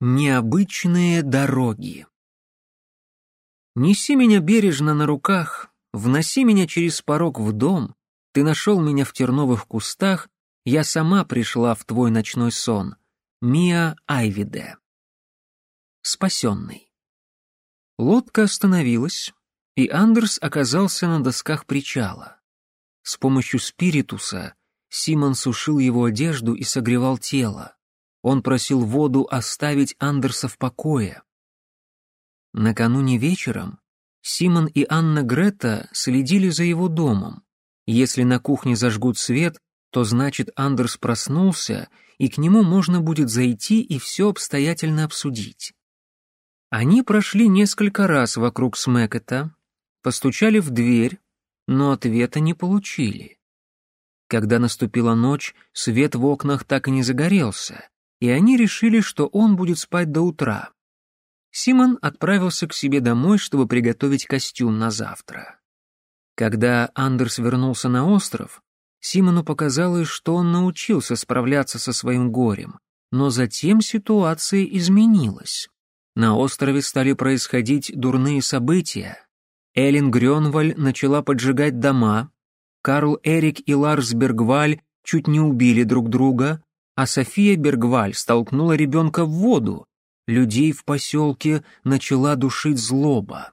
Необычные дороги. Неси меня бережно на руках, вноси меня через порог в дом. Ты нашел меня в терновых кустах, я сама пришла в твой ночной сон. Мия Айвиде. Спасенный. Лодка остановилась, и Андерс оказался на досках причала. С помощью спиритуса Симон сушил его одежду и согревал тело. Он просил воду оставить Андерса в покое. Накануне вечером Симон и Анна Грета следили за его домом. Если на кухне зажгут свет, то значит Андерс проснулся, и к нему можно будет зайти и все обстоятельно обсудить. Они прошли несколько раз вокруг Смекета, постучали в дверь, но ответа не получили. Когда наступила ночь, свет в окнах так и не загорелся и они решили, что он будет спать до утра. Симон отправился к себе домой, чтобы приготовить костюм на завтра. Когда Андерс вернулся на остров, Симону показалось, что он научился справляться со своим горем, но затем ситуация изменилась. На острове стали происходить дурные события. Эллен Грёнваль начала поджигать дома, Карл Эрик и Ларс Бергваль чуть не убили друг друга, а София Бергваль столкнула ребенка в воду. Людей в поселке начала душить злоба.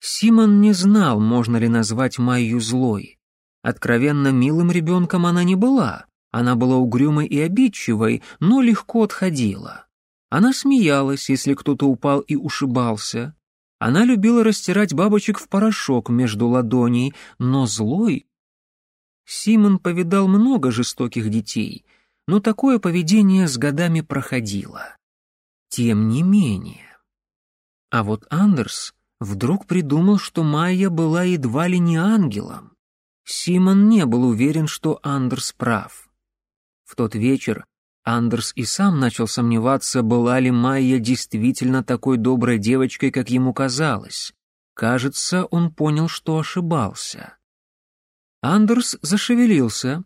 Симон не знал, можно ли назвать Майю злой. Откровенно милым ребенком она не была. Она была угрюмой и обидчивой, но легко отходила. Она смеялась, если кто-то упал и ушибался. Она любила растирать бабочек в порошок между ладоней, но злой... Симон повидал много жестоких детей — но такое поведение с годами проходило. Тем не менее. А вот Андерс вдруг придумал, что Майя была едва ли не ангелом. Симон не был уверен, что Андерс прав. В тот вечер Андерс и сам начал сомневаться, была ли Майя действительно такой доброй девочкой, как ему казалось. Кажется, он понял, что ошибался. Андерс зашевелился,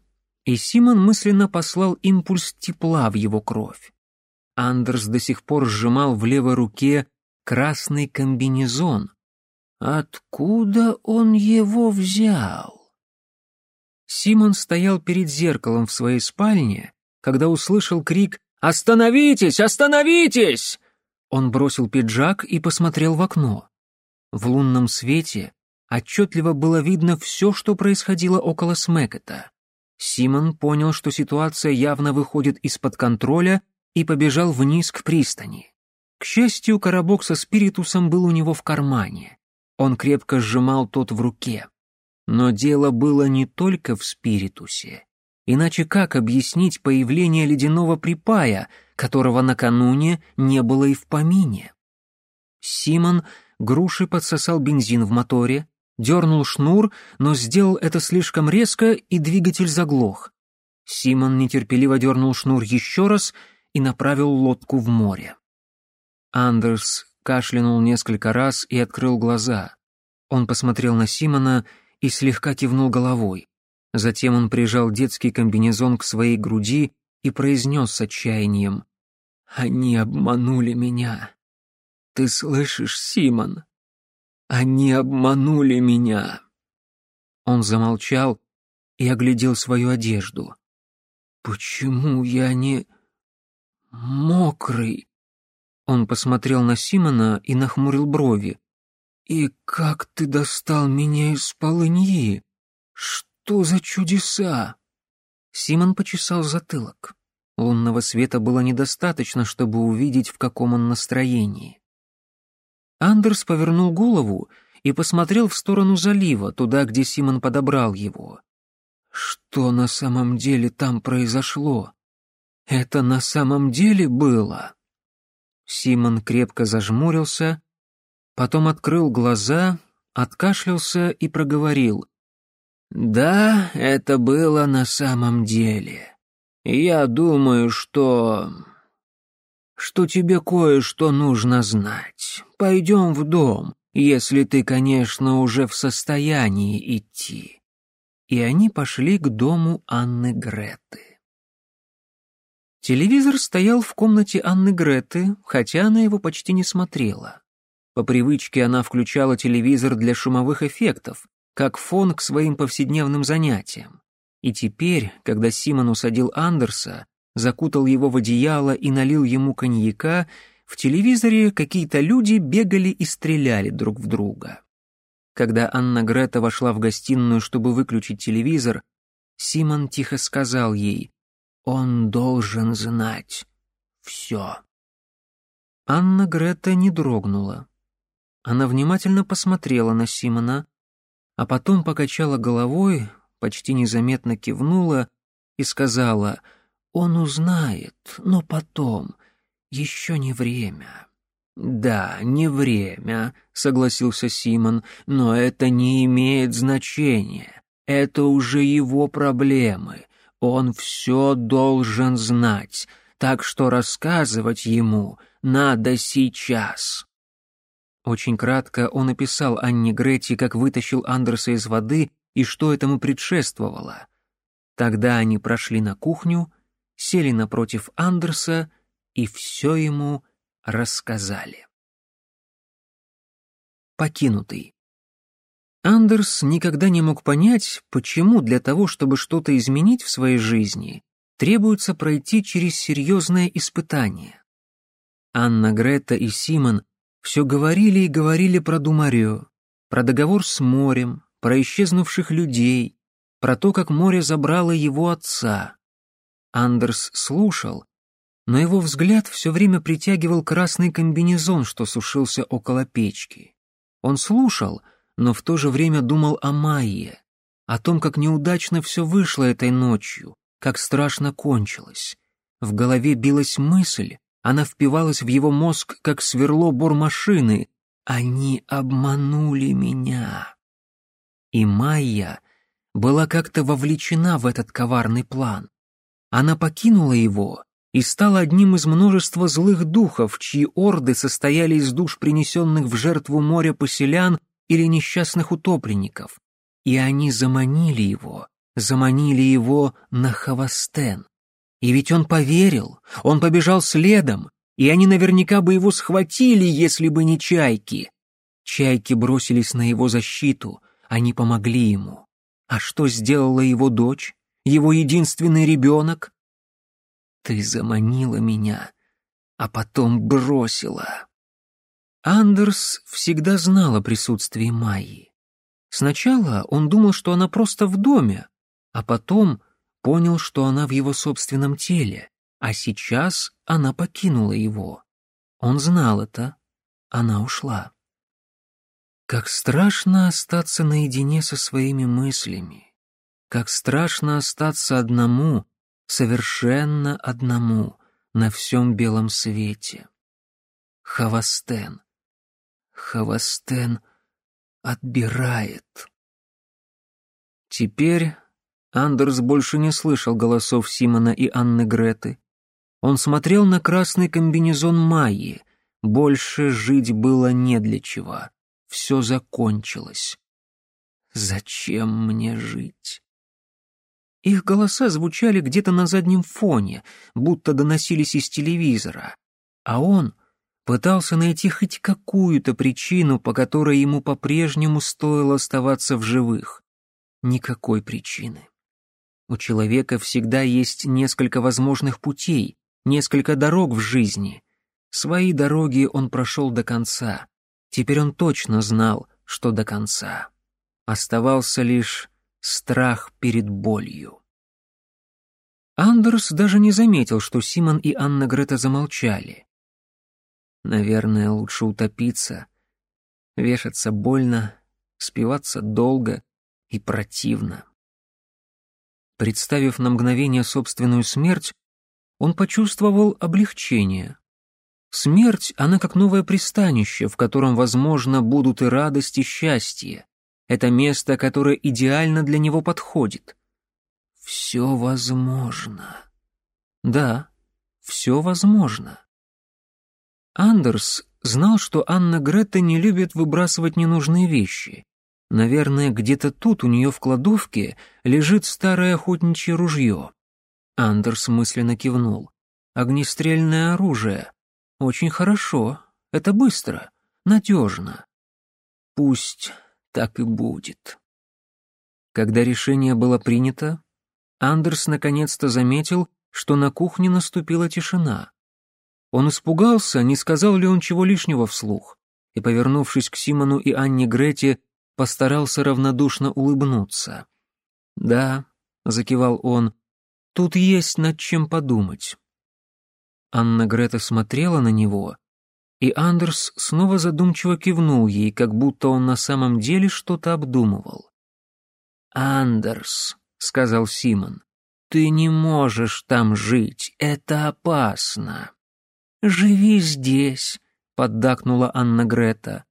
и Симон мысленно послал импульс тепла в его кровь. Андерс до сих пор сжимал в левой руке красный комбинезон. Откуда он его взял? Симон стоял перед зеркалом в своей спальне, когда услышал крик «Остановитесь! Остановитесь!» Он бросил пиджак и посмотрел в окно. В лунном свете отчетливо было видно все, что происходило около Смекета. Симон понял, что ситуация явно выходит из-под контроля и побежал вниз к пристани. К счастью, коробок со спиритусом был у него в кармане. Он крепко сжимал тот в руке. Но дело было не только в спиритусе. Иначе как объяснить появление ледяного припая, которого накануне не было и в помине? Симон груши подсосал бензин в моторе, дернул шнур, но сделал это слишком резко, и двигатель заглох. Симон нетерпеливо дернул шнур еще раз и направил лодку в море. Андерс кашлянул несколько раз и открыл глаза. Он посмотрел на Симона и слегка кивнул головой. Затем он прижал детский комбинезон к своей груди и произнес с отчаянием. «Они обманули меня. Ты слышишь, Симон? Они обманули меня!» Он замолчал и оглядел свою одежду. «Почему я не... мокрый?» Он посмотрел на Симона и нахмурил брови. «И как ты достал меня из полыньи? Что за чудеса?» Симон почесал затылок. Лунного света было недостаточно, чтобы увидеть, в каком он настроении. Андерс повернул голову и посмотрел в сторону залива, туда, где Симон подобрал его. Что на самом деле там произошло? Это на самом деле было? Симон крепко зажмурился, потом открыл глаза, откашлялся и проговорил. «Да, это было на самом деле. Я думаю, что...» что тебе кое-что нужно знать. Пойдем в дом, если ты, конечно, уже в состоянии идти». И они пошли к дому Анны Греты. Телевизор стоял в комнате Анны Греты, хотя она его почти не смотрела. По привычке она включала телевизор для шумовых эффектов, как фон к своим повседневным занятиям. И теперь, когда Симон усадил Андерса, закутал его в одеяло и налил ему коньяка, в телевизоре какие-то люди бегали и стреляли друг в друга. Когда Анна Грета вошла в гостиную, чтобы выключить телевизор, Симон тихо сказал ей «Он должен знать все». Анна Грета не дрогнула. Она внимательно посмотрела на Симона, а потом покачала головой, почти незаметно кивнула и сказала — он узнает, но потом. Еще не время». «Да, не время», — согласился Симон, — «но это не имеет значения. Это уже его проблемы. Он все должен знать, так что рассказывать ему надо сейчас». Очень кратко он описал Анне Гретти, как вытащил Андерса из воды и что этому предшествовало. Тогда они прошли на кухню — сели напротив Андерса и все ему рассказали. Покинутый. Андерс никогда не мог понять, почему для того, чтобы что-то изменить в своей жизни, требуется пройти через серьезное испытание. Анна Грета и Симон все говорили и говорили про Думарио, про договор с морем, про исчезнувших людей, про то, как море забрало его отца. Андерс слушал, но его взгляд все время притягивал красный комбинезон, что сушился около печки. Он слушал, но в то же время думал о Майе, о том, как неудачно все вышло этой ночью, как страшно кончилось. В голове билась мысль, она впивалась в его мозг, как сверло бормашины. «Они обманули меня!» И Майя была как-то вовлечена в этот коварный план. Она покинула его и стала одним из множества злых духов, чьи орды состояли из душ, принесенных в жертву моря поселян или несчастных утопленников. И они заманили его, заманили его на Хавастен. И ведь он поверил, он побежал следом, и они наверняка бы его схватили, если бы не чайки. Чайки бросились на его защиту, они помогли ему. А что сделала его дочь? его единственный ребенок? Ты заманила меня, а потом бросила. Андерс всегда знал о присутствии Майи. Сначала он думал, что она просто в доме, а потом понял, что она в его собственном теле, а сейчас она покинула его. Он знал это, она ушла. Как страшно остаться наедине со своими мыслями как страшно остаться одному, совершенно одному, на всем белом свете. Хавастен. Хавастен отбирает. Теперь Андерс больше не слышал голосов Симона и Анны Греты. Он смотрел на красный комбинезон Майи. Больше жить было не для чего. Все закончилось. «Зачем мне жить?» Их голоса звучали где-то на заднем фоне, будто доносились из телевизора. А он пытался найти хоть какую-то причину, по которой ему по-прежнему стоило оставаться в живых. Никакой причины. У человека всегда есть несколько возможных путей, несколько дорог в жизни. Свои дороги он прошел до конца. Теперь он точно знал, что до конца. Оставался лишь страх перед болью. Андерс даже не заметил, что Симон и Анна Грета замолчали. Наверное, лучше утопиться, вешаться больно, спиваться долго и противно. Представив на мгновение собственную смерть, он почувствовал облегчение. Смерть, она как новое пристанище, в котором, возможно, будут и радость, и счастье это место, которое идеально для него подходит. Все возможно. Да, все возможно. Андерс знал, что Анна Грета не любит выбрасывать ненужные вещи. Наверное, где-то тут у нее в кладовке лежит старое охотничье ружье. Андерс мысленно кивнул. Огнестрельное оружие. Очень хорошо. Это быстро. Надежно. Пусть так и будет. Когда решение было принято, Андерс наконец-то заметил, что на кухне наступила тишина. Он испугался, не сказал ли он чего лишнего вслух, и, повернувшись к Симону и Анне Грете, постарался равнодушно улыбнуться. «Да», — закивал он, — «тут есть над чем подумать». Анна Грета смотрела на него, и Андерс снова задумчиво кивнул ей, как будто он на самом деле что-то обдумывал. «Андерс», — сказал Симон, — «ты не можешь там жить, это опасно». «Живи здесь», — поддакнула Анна Грета.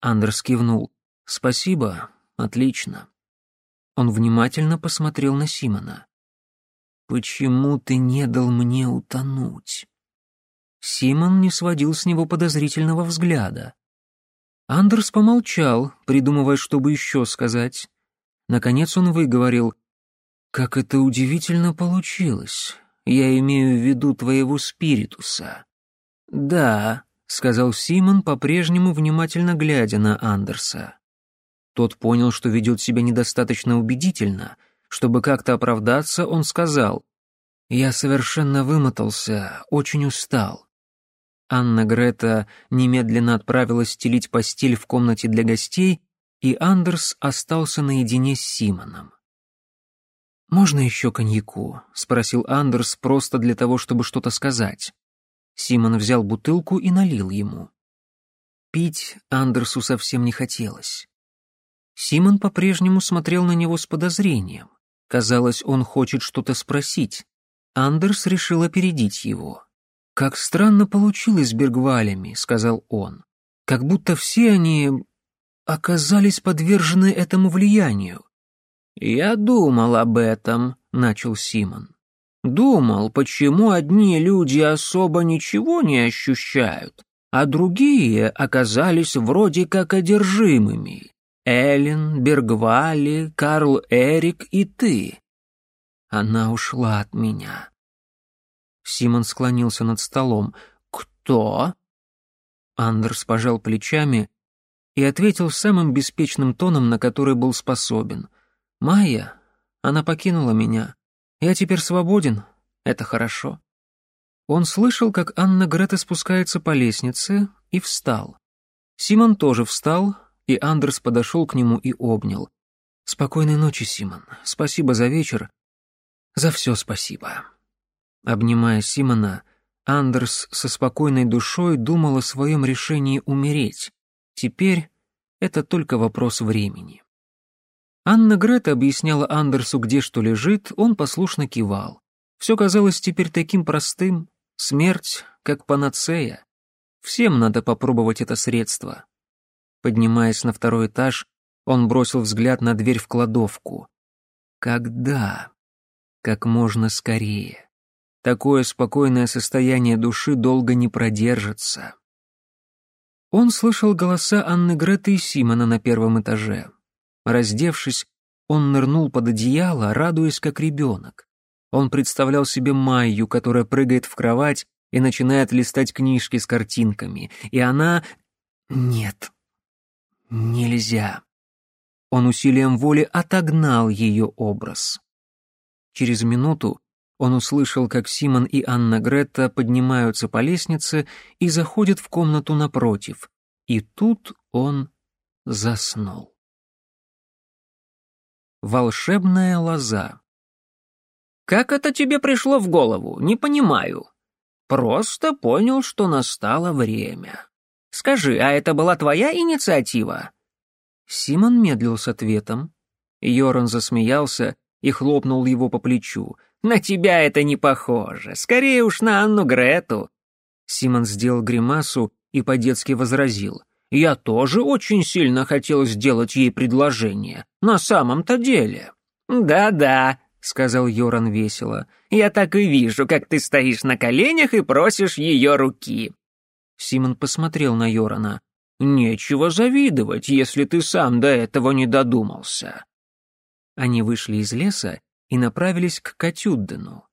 Андерс кивнул. «Спасибо, отлично». Он внимательно посмотрел на Симона. «Почему ты не дал мне утонуть?» Симон не сводил с него подозрительного взгляда. Андерс помолчал, придумывая, чтобы еще сказать. Наконец он выговорил. «Как это удивительно получилось. Я имею в виду твоего спиритуса». «Да», — сказал Симон, по-прежнему внимательно глядя на Андерса. Тот понял, что ведет себя недостаточно убедительно. Чтобы как-то оправдаться, он сказал. «Я совершенно вымотался, очень устал. Анна Грета немедленно отправилась стелить постель в комнате для гостей, и Андерс остался наедине с Симоном. «Можно еще коньяку?» — спросил Андерс просто для того, чтобы что-то сказать. Симон взял бутылку и налил ему. Пить Андерсу совсем не хотелось. Симон по-прежнему смотрел на него с подозрением. Казалось, он хочет что-то спросить. Андерс решил опередить его. «Как странно получилось с Бергвалями», — сказал он. «Как будто все они оказались подвержены этому влиянию». «Я думал об этом», — начал Симон. «Думал, почему одни люди особо ничего не ощущают, а другие оказались вроде как одержимыми. Эллен, Бергвали, Карл Эрик и ты». Она ушла от меня. Симон склонился над столом. «Кто?» Андерс пожал плечами и ответил самым беспечным тоном, на который был способен. «Майя, она покинула меня. Я теперь свободен. Это хорошо». Он слышал, как Анна Грета спускается по лестнице, и встал. Симон тоже встал, и Андерс подошел к нему и обнял. «Спокойной ночи, Симон. Спасибо за вечер. За все спасибо». Обнимая Симона, Андерс со спокойной душой думал о своем решении умереть. Теперь это только вопрос времени. Анна Грета объясняла Андерсу, где что лежит, он послушно кивал. Все казалось теперь таким простым. Смерть, как панацея. Всем надо попробовать это средство. Поднимаясь на второй этаж, он бросил взгляд на дверь в кладовку. Когда? Как можно скорее. Такое спокойное состояние души долго не продержится. Он слышал голоса Анны Греты и Симона на первом этаже. Раздевшись, он нырнул под одеяло, радуясь как ребенок. Он представлял себе Майю, которая прыгает в кровать и начинает листать книжки с картинками, и она... Нет, нельзя. Он усилием воли отогнал ее образ. Через минуту он услышал, как Симон и Анна Гретта поднимаются по лестнице и заходят в комнату напротив. И тут он заснул. Волшебная лоза «Как это тебе пришло в голову? Не понимаю». «Просто понял, что настало время». «Скажи, а это была твоя инициатива?» Симон медлил с ответом. Йоран засмеялся и хлопнул его по плечу — на тебя это не похоже. Скорее уж на Анну Грету». Симон сделал гримасу и по-детски возразил. «Я тоже очень сильно хотел сделать ей предложение. На самом-то деле». «Да-да», — сказал Йоран весело. «Я так и вижу, как ты стоишь на коленях и просишь ее руки». Симон посмотрел на Йорана. «Нечего завидовать, если ты сам до этого не додумался». Они вышли из леса и направились к Катюддену.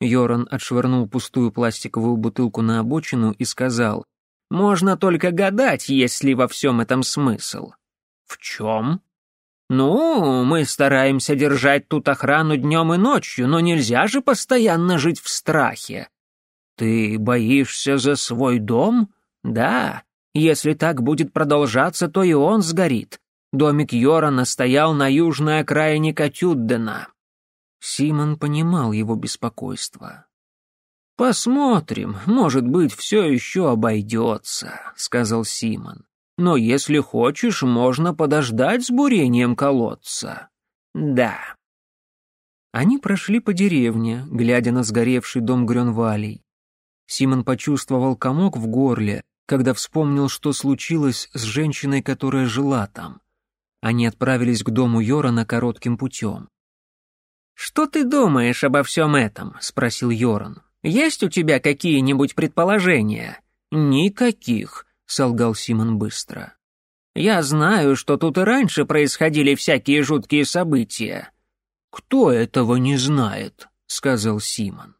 Йоран отшвырнул пустую пластиковую бутылку на обочину и сказал, «Можно только гадать, есть ли во всем этом смысл». «В чем?» «Ну, мы стараемся держать тут охрану днем и ночью, но нельзя же постоянно жить в страхе». «Ты боишься за свой дом?» «Да. Если так будет продолжаться, то и он сгорит. Домик Йорана стоял на южной окраине Катюддена. Симон понимал его беспокойство. «Посмотрим, может быть, все еще обойдется», — сказал Симон. «Но если хочешь, можно подождать с бурением колодца». «Да». Они прошли по деревне, глядя на сгоревший дом Грёнвалей. Симон почувствовал комок в горле, когда вспомнил, что случилось с женщиной, которая жила там. Они отправились к дому Йорана коротким путем. «Что ты думаешь обо всем этом?» — спросил Йоран. «Есть у тебя какие-нибудь предположения?» «Никаких», — солгал Симон быстро. «Я знаю, что тут и раньше происходили всякие жуткие события». «Кто этого не знает?» — сказал Симон.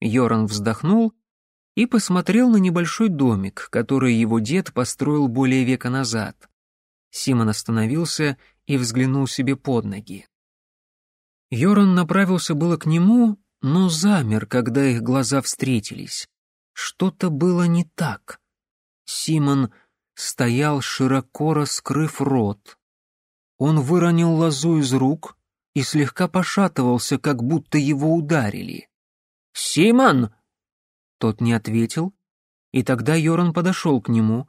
Йоран вздохнул и посмотрел на небольшой домик, который его дед построил более века назад. Симон остановился и взглянул себе под ноги. Йоран направился было к нему, но замер, когда их глаза встретились. Что-то было не так. Симон стоял, широко раскрыв рот. Он выронил лозу из рук и слегка пошатывался, как будто его ударили. «Симон!» Тот не ответил, и тогда Йоран подошел к нему.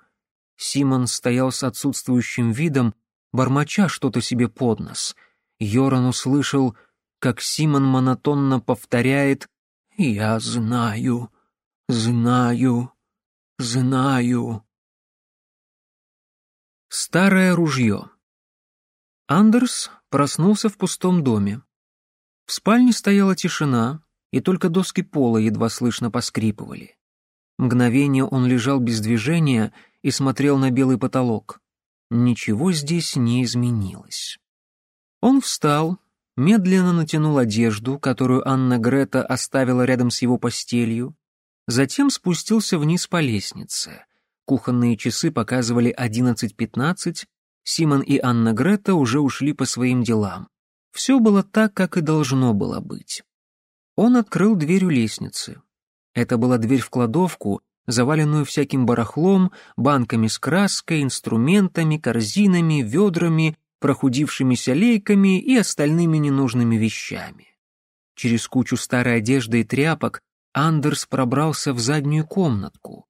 Симон стоял с отсутствующим видом, бормоча что-то себе под нос. Йоран услышал — как Симон монотонно повторяет «Я знаю, знаю, знаю». Старое ружье. Андерс проснулся в пустом доме. В спальне стояла тишина, и только доски пола едва слышно поскрипывали. Мгновение он лежал без движения и смотрел на белый потолок. Ничего здесь не изменилось. Он встал, медленно натянул одежду, которую Анна Грета оставила рядом с его постелью, затем спустился вниз по лестнице. Кухонные часы показывали 11.15, Симон и Анна Грета уже ушли по своим делам. Все было так, как и должно было быть. Он открыл дверь у лестницы. Это была дверь в кладовку, заваленную всяким барахлом, банками с краской, инструментами, корзинами, ведрами прохудившимися лейками и остальными ненужными вещами. Через кучу старой одежды и тряпок Андерс пробрался в заднюю комнатку.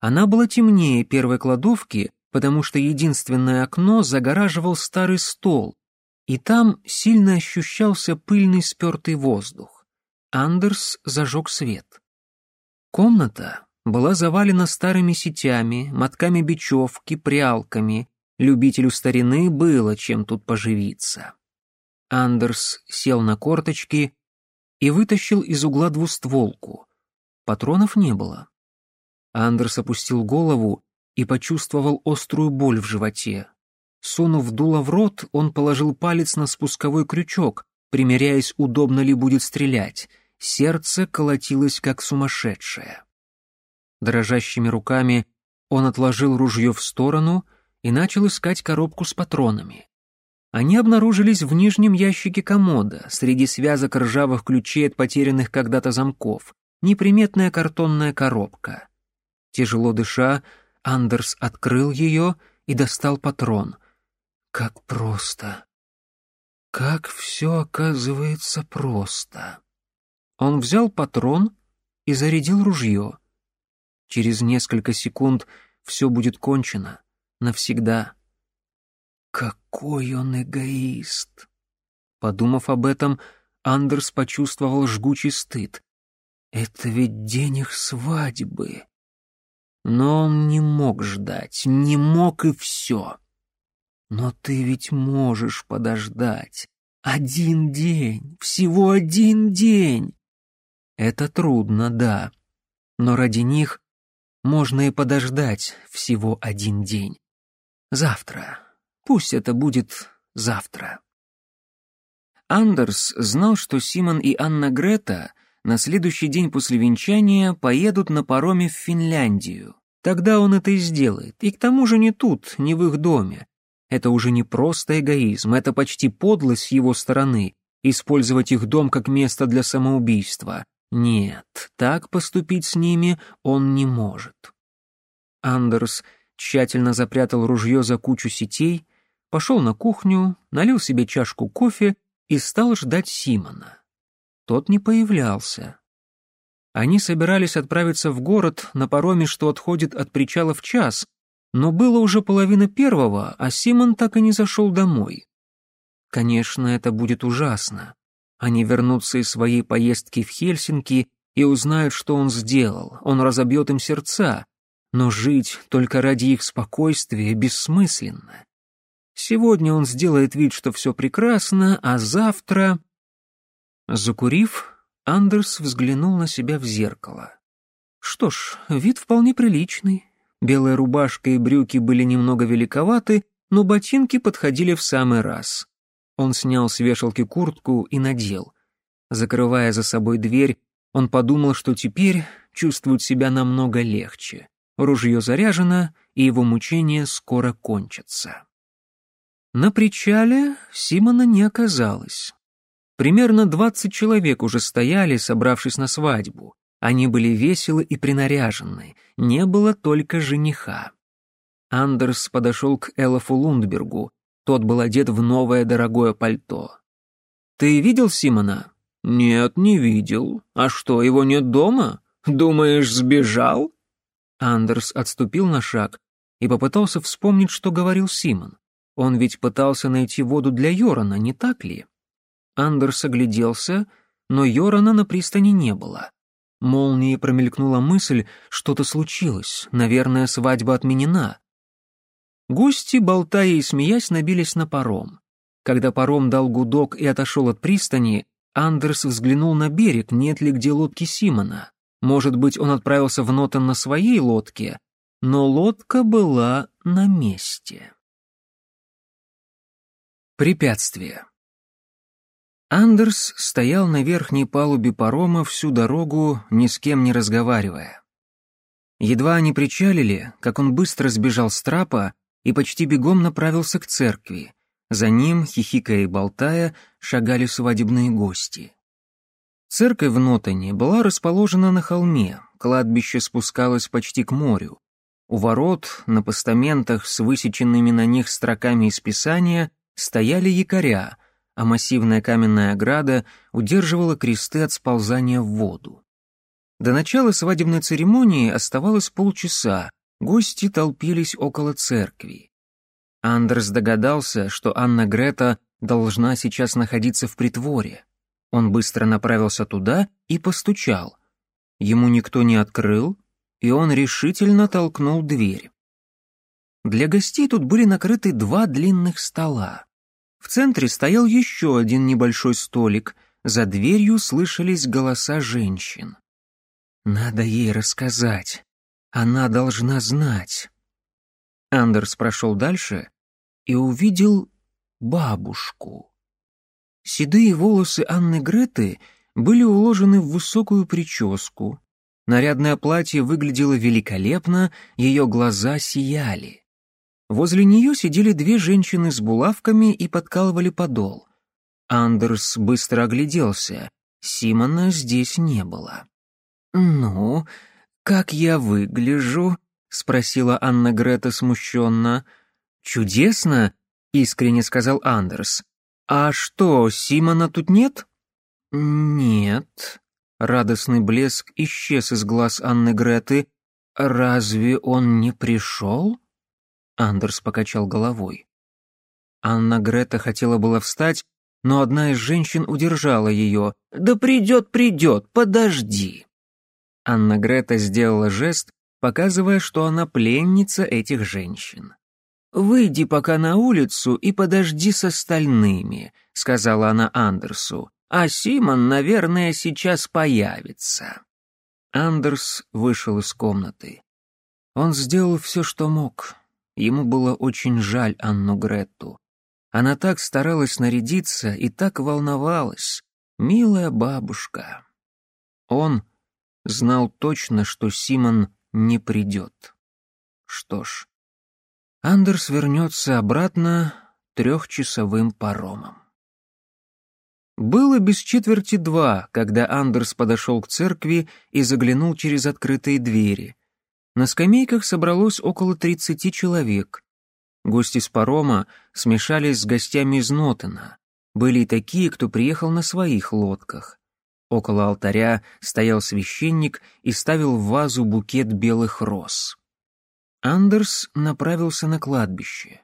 Она была темнее первой кладовки, потому что единственное окно загораживал старый стол, и там сильно ощущался пыльный спертый воздух. Андерс зажег свет. Комната была завалена старыми сетями, мотками бечевки, прялками, Любителю старины было чем тут поживиться. Андерс сел на корточки и вытащил из угла двустволку. Патронов не было. Андерс опустил голову и почувствовал острую боль в животе. Сунув дуло в рот, он положил палец на спусковой крючок, примеряясь, удобно ли будет стрелять. Сердце колотилось, как сумасшедшее. Дрожащими руками он отложил ружье в сторону — и начал искать коробку с патронами. Они обнаружились в нижнем ящике комода, среди связок ржавых ключей от потерянных когда-то замков, неприметная картонная коробка. Тяжело дыша, Андерс открыл ее и достал патрон. Как просто! Как все оказывается просто! Он взял патрон и зарядил ружье. Через несколько секунд все будет кончено навсегда. Какой он эгоист! Подумав об этом, Андерс почувствовал жгучий стыд. Это ведь день их свадьбы. Но он не мог ждать, не мог и все. Но ты ведь можешь подождать. Один день, всего один день. Это трудно, да. Но ради них можно и подождать всего один день. Завтра. Пусть это будет завтра. Андерс знал, что Симон и Анна Грета на следующий день после венчания поедут на пароме в Финляндию. Тогда он это и сделает. И к тому же не тут, не в их доме. Это уже не просто эгоизм, это почти подлость с его стороны — использовать их дом как место для самоубийства. Нет, так поступить с ними он не может. Андерс тщательно запрятал ружье за кучу сетей, пошел на кухню, налил себе чашку кофе и стал ждать Симона. Тот не появлялся. Они собирались отправиться в город на пароме, что отходит от причала в час, но было уже половина первого, а Симон так и не зашел домой. Конечно, это будет ужасно. Они вернутся из своей поездки в Хельсинки и узнают, что он сделал. Он разобьет им сердца но жить только ради их спокойствия бессмысленно. Сегодня он сделает вид, что все прекрасно, а завтра... Закурив, Андерс взглянул на себя в зеркало. Что ж, вид вполне приличный. Белая рубашка и брюки были немного великоваты, но ботинки подходили в самый раз. Он снял с вешалки куртку и надел. Закрывая за собой дверь, он подумал, что теперь чувствует себя намного легче. Ружье заряжено, и его мучение скоро кончится. На причале Симона не оказалось. Примерно двадцать человек уже стояли, собравшись на свадьбу. Они были веселы и принаряжены, не было только жениха. Андерс подошел к Элофу Лундбергу, тот был одет в новое дорогое пальто. «Ты видел Симона?» «Нет, не видел. А что, его нет дома? Думаешь, сбежал?» Андерс отступил на шаг и попытался вспомнить, что говорил Симон. Он ведь пытался найти воду для Йорана, не так ли? Андерс огляделся, но Йорана на пристани не было. Молнией промелькнула мысль, что-то случилось, наверное, свадьба отменена. Гости, болтая и смеясь, набились на паром. Когда паром дал гудок и отошел от пристани, Андерс взглянул на берег, нет ли где лодки Симона. Может быть, он отправился в Нотен на своей лодке, но лодка была на месте. Препятствие. Андерс стоял на верхней палубе парома всю дорогу, ни с кем не разговаривая. Едва они причалили, как он быстро сбежал с трапа и почти бегом направился к церкви. За ним, хихикая и болтая, шагали свадебные гости. Церковь в Нотоне была расположена на холме, кладбище спускалось почти к морю. У ворот, на постаментах с высеченными на них строками из Писания, стояли якоря, а массивная каменная ограда удерживала кресты от сползания в воду. До начала свадебной церемонии оставалось полчаса, гости толпились около церкви. Андерс догадался, что Анна Грета должна сейчас находиться в притворе. Он быстро направился туда и постучал. Ему никто не открыл, и он решительно толкнул дверь. Для гостей тут были накрыты два длинных стола. В центре стоял еще один небольшой столик, за дверью слышались голоса женщин. «Надо ей рассказать. Она должна знать». Андерс прошел дальше и увидел бабушку. Седые волосы Анны Греты были уложены в высокую прическу. Нарядное платье выглядело великолепно, ее глаза сияли. Возле нее сидели две женщины с булавками и подкалывали подол. Андерс быстро огляделся. Симона здесь не было. «Ну, как я выгляжу?» — спросила Анна Грета смущенно. «Чудесно!» — искренне сказал Андерс. «А что, Симона тут нет?» «Нет». Радостный блеск исчез из глаз Анны Греты. «Разве он не пришел?» Андерс покачал головой. Анна Грета хотела было встать, но одна из женщин удержала ее. «Да придет, придет, подожди!» Анна Грета сделала жест, показывая, что она пленница этих женщин. «Выйди пока на улицу и подожди с остальными», — сказала она Андерсу. «А Симон, наверное, сейчас появится». Андерс вышел из комнаты. Он сделал все, что мог. Ему было очень жаль Анну Гретту. Она так старалась нарядиться и так волновалась. Милая бабушка. Он знал точно, что Симон не придет. Что ж, Андерс вернется обратно трехчасовым паромом. Было без четверти два, когда Андерс подошел к церкви и заглянул через открытые двери. На скамейках собралось около тридцати человек. Гости с парома смешались с гостями из Нотена. Были и такие, кто приехал на своих лодках. Около алтаря стоял священник и ставил в вазу букет белых роз. Андерс направился на кладбище.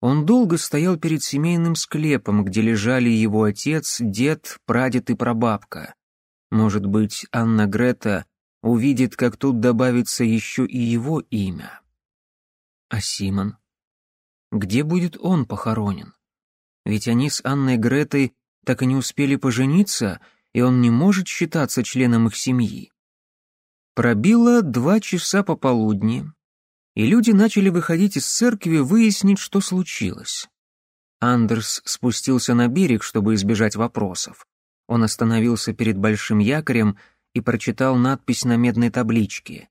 Он долго стоял перед семейным склепом, где лежали его отец, дед, прадед и прабабка. Может быть, Анна Грета увидит, как тут добавится еще и его имя. А Симон? Где будет он похоронен? Ведь они с Анной Гретой так и не успели пожениться, и он не может считаться членом их семьи. Пробило два часа пополудни, и люди начали выходить из церкви выяснить, что случилось. Андерс спустился на берег, чтобы избежать вопросов. Он остановился перед большим якорем и прочитал надпись на медной табличке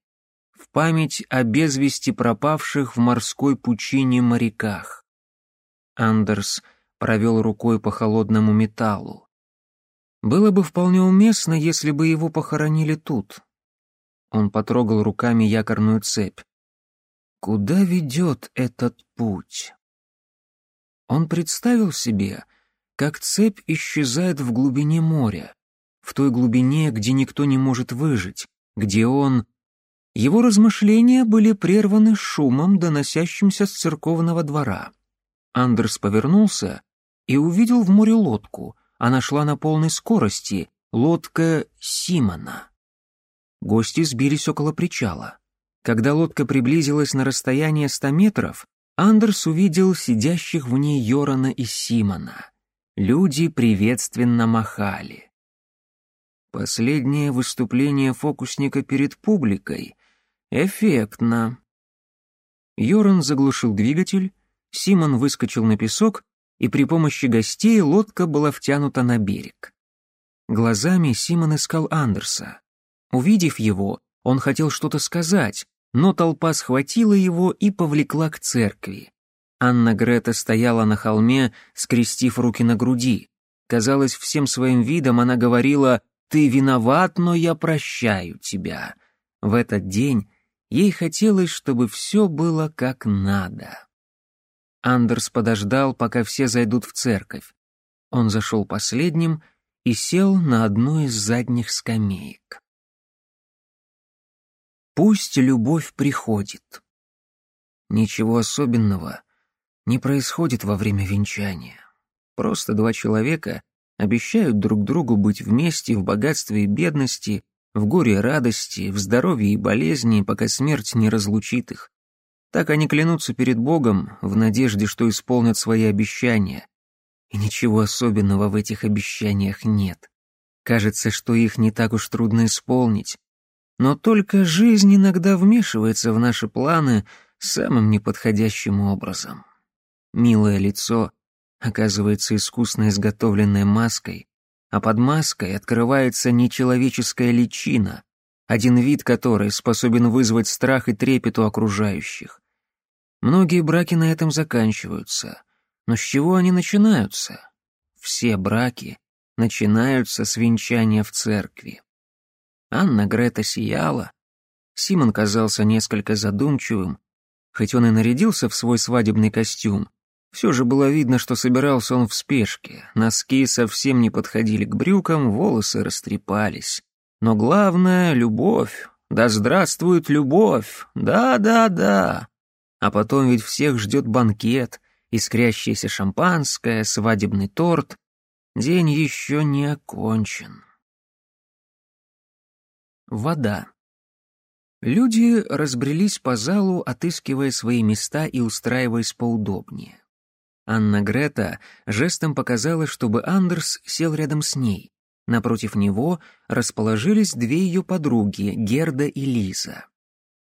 «В память о безвести пропавших в морской пучине моряках». Андерс провел рукой по холодному металлу. Было бы вполне уместно, если бы его похоронили тут. Он потрогал руками якорную цепь. Куда ведет этот путь? Он представил себе, как цепь исчезает в глубине моря, в той глубине, где никто не может выжить, где он... Его размышления были прерваны шумом, доносящимся с церковного двора. Андерс повернулся и увидел в море лодку. Она шла на полной скорости, лодка Симона. Гости сбились около причала. Когда лодка приблизилась на расстояние ста метров, Андерс увидел сидящих в ней Йорана и Симона. Люди приветственно махали. Последнее выступление фокусника перед публикой. Эффектно. Йоран заглушил двигатель, Симон выскочил на песок, и при помощи гостей лодка была втянута на берег. Глазами Симон искал Андерса. Увидев его, он хотел что-то сказать, но толпа схватила его и повлекла к церкви. Анна Грета стояла на холме, скрестив руки на груди. Казалось, всем своим видом она говорила «Ты виноват, но я прощаю тебя». В этот день ей хотелось, чтобы все было как надо. Андерс подождал, пока все зайдут в церковь. Он зашел последним и сел на одну из задних скамеек. Пусть любовь приходит. Ничего особенного не происходит во время венчания. Просто два человека обещают друг другу быть вместе в богатстве и бедности, в горе и радости, в здоровье и болезни, пока смерть не разлучит их. Так они клянутся перед Богом в надежде, что исполнят свои обещания. И ничего особенного в этих обещаниях нет. Кажется, что их не так уж трудно исполнить. Но только жизнь иногда вмешивается в наши планы самым неподходящим образом. Милое лицо оказывается искусно изготовленной маской, а под маской открывается нечеловеческая личина, один вид которой способен вызвать страх и трепет у окружающих. Многие браки на этом заканчиваются. Но с чего они начинаются? Все браки начинаются с венчания в церкви. Анна Грета сияла. Симон казался несколько задумчивым, хоть он и нарядился в свой свадебный костюм. Все же было видно, что собирался он в спешке, носки совсем не подходили к брюкам, волосы растрепались. Но главное — любовь. Да здравствует любовь! Да-да-да! А потом ведь всех ждет банкет, искрящееся шампанское, свадебный торт. День еще не окончен. Вода. Люди разбрелись по залу, отыскивая свои места и устраиваясь поудобнее. Анна Грета жестом показала, чтобы Андерс сел рядом с ней. Напротив него расположились две ее подруги, Герда и Лиза.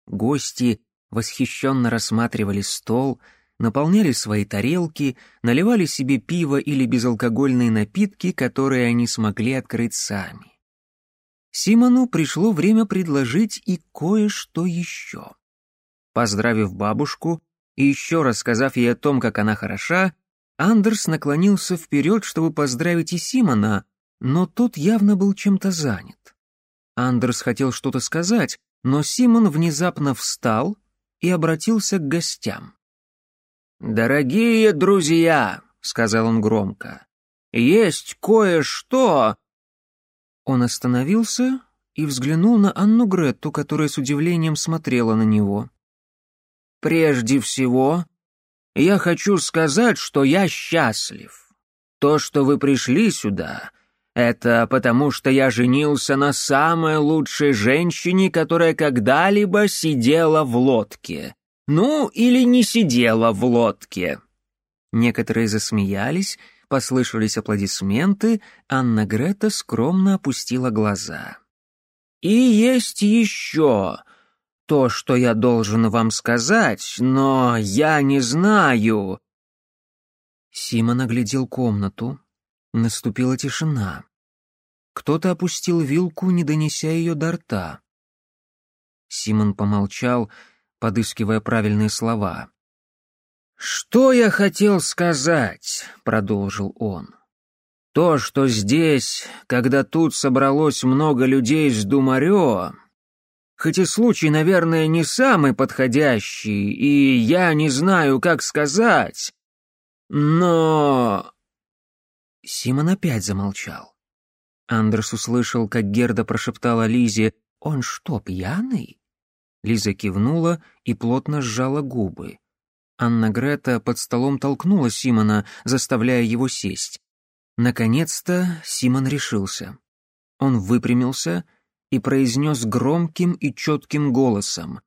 Гости восхищенно рассматривали стол, наполняли свои тарелки, наливали себе пиво или безалкогольные напитки, которые они смогли открыть сами. Симону пришло время предложить и кое-что еще. Поздравив бабушку и еще рассказав ей о том, как она хороша, Андерс наклонился вперед, чтобы поздравить и Симона, но тот явно был чем-то занят. Андерс хотел что-то сказать, но Симон внезапно встал и обратился к гостям. «Дорогие друзья», — сказал он громко, — «есть кое-что, он остановился и взглянул на Анну Гретту, которая с удивлением смотрела на него. «Прежде всего, я хочу сказать, что я счастлив. То, что вы пришли сюда, это потому, что я женился на самой лучшей женщине, которая когда-либо сидела в лодке. Ну, или не сидела в лодке». Некоторые засмеялись, послышались аплодисменты, Анна Грета скромно опустила глаза. «И есть еще то, что я должен вам сказать, но я не знаю...» Симон оглядел комнату. Наступила тишина. Кто-то опустил вилку, не донеся ее до рта. Симон помолчал, подыскивая правильные слова. «Что я хотел сказать?» — продолжил он. «То, что здесь, когда тут собралось много людей с Думарео, хоть и случай, наверное, не самый подходящий, и я не знаю, как сказать, но...» Симон опять замолчал. Андерс услышал, как Герда прошептала Лизе «Он что, пьяный?» Лиза кивнула и плотно сжала губы. Анна Грета под столом толкнула Симона, заставляя его сесть. Наконец-то Симон решился. Он выпрямился и произнес громким и четким голосом.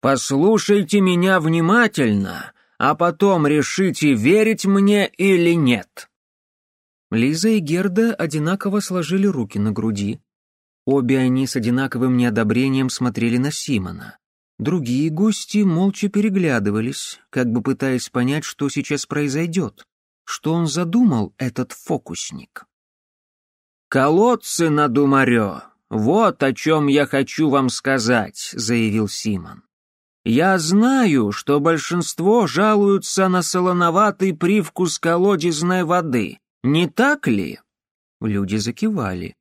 «Послушайте меня внимательно, а потом решите, верить мне или нет». Лиза и Герда одинаково сложили руки на груди. Обе они с одинаковым неодобрением смотрели на Симона. Другие гости молча переглядывались, как бы пытаясь понять, что сейчас произойдет, что он задумал, этот фокусник. «Колодцы на Думарё! Вот о чем я хочу вам сказать», — заявил Симон. «Я знаю, что большинство жалуются на солоноватый привкус колодезной воды, не так ли?» Люди закивали.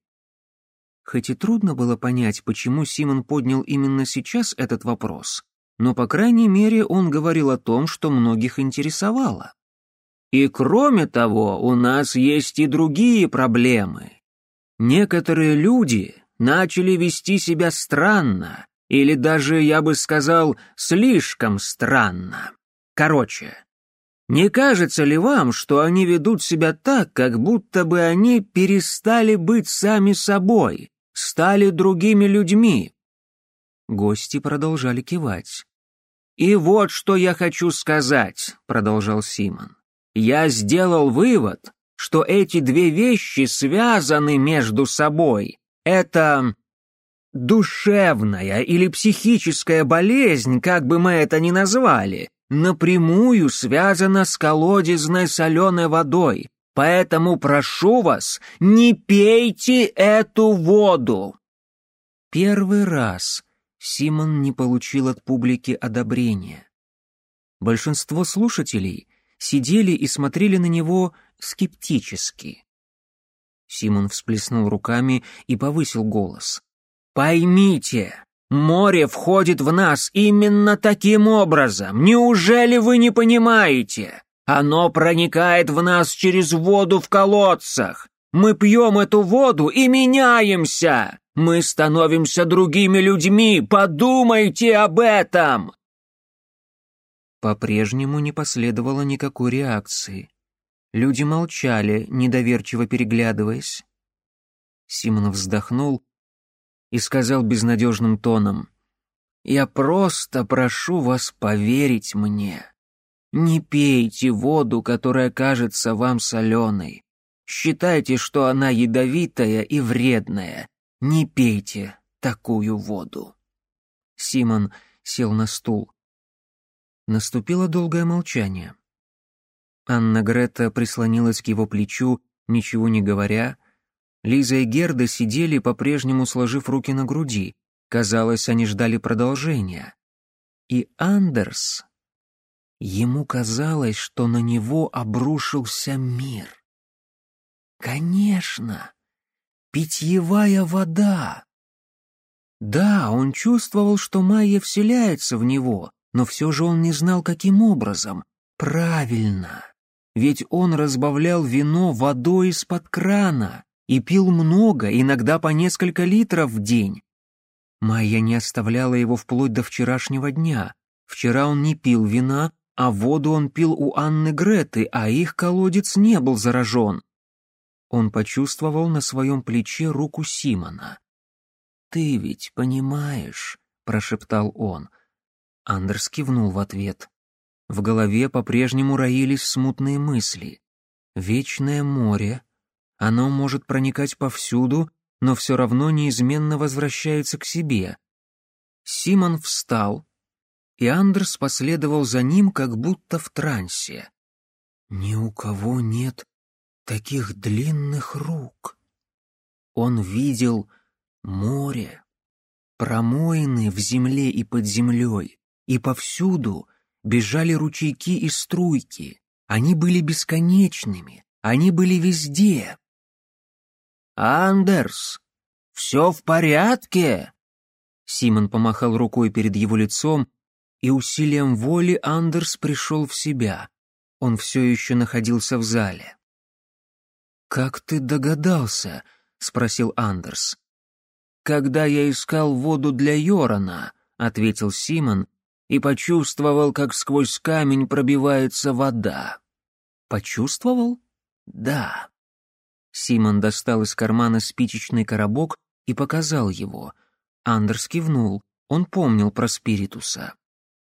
Хоть и трудно было понять, почему Симон поднял именно сейчас этот вопрос, но, по крайней мере, он говорил о том, что многих интересовало. И кроме того, у нас есть и другие проблемы. Некоторые люди начали вести себя странно, или даже, я бы сказал, слишком странно. Короче, не кажется ли вам, что они ведут себя так, как будто бы они перестали быть сами собой, стали другими людьми». Гости продолжали кивать. «И вот что я хочу сказать», — продолжал Симон. «Я сделал вывод, что эти две вещи связаны между собой. Это душевная или психическая болезнь, как бы мы это ни назвали, напрямую связана с колодезной соленой водой, Поэтому прошу вас, не пейте эту воду. Первый раз Симон не получил от публики одобрения. Большинство слушателей сидели и смотрели на него скептически. Симон всплеснул руками и повысил голос. «Поймите, море входит в нас именно таким образом. Неужели вы не понимаете? Оно проникает в нас через воду в колодцах. Мы пьем эту воду и меняемся. Мы становимся другими людьми. Подумайте об этом!» По-прежнему не последовало никакой реакции. Люди молчали, недоверчиво переглядываясь. Симон вздохнул и сказал безнадежным тоном, «Я просто прошу вас поверить мне». Не пейте воду, которая кажется вам соленой. Считайте, что она ядовитая и вредная. Не пейте такую воду. Симон сел на стул. Наступило долгое молчание. Анна Грета прислонилась к его плечу, ничего не говоря. Лиза и Герда сидели, по-прежнему сложив руки на груди. Казалось, они ждали продолжения. И Андерс Ему казалось, что на него обрушился мир. Конечно, питьевая вода. Да, он чувствовал, что Майя вселяется в него, но все же он не знал, каким образом. Правильно. Ведь он разбавлял вино водой из-под крана и пил много, иногда по несколько литров в день. Майя не оставляла его вплоть до вчерашнего дня. Вчера он не пил вина, а воду он пил у Анны Греты, а их колодец не был заражен. Он почувствовал на своем плече руку Симона. «Ты ведь понимаешь», — прошептал он. Андерс кивнул в ответ. В голове по-прежнему роились смутные мысли. «Вечное море. Оно может проникать повсюду, но все равно неизменно возвращается к себе». Симон встал, и андерс последовал за ним, как будто в трансе. «Ни у кого нет таких длинных рук». Он видел море, промоины в земле и под землей, и повсюду бежали ручейки и струйки. Они были бесконечными, они были везде. «Андерс, все в порядке?» Симон помахал рукой перед его лицом, и усилием воли Андерс пришел в себя. Он все еще находился в зале. «Как ты догадался?» — спросил Андерс. «Когда я искал воду для Йорона», — ответил Симон и почувствовал, как сквозь камень пробивается вода. «Почувствовал?» «Да». Симон достал из кармана спичечный коробок и показал его. Андерс кивнул, он помнил про спиритуса.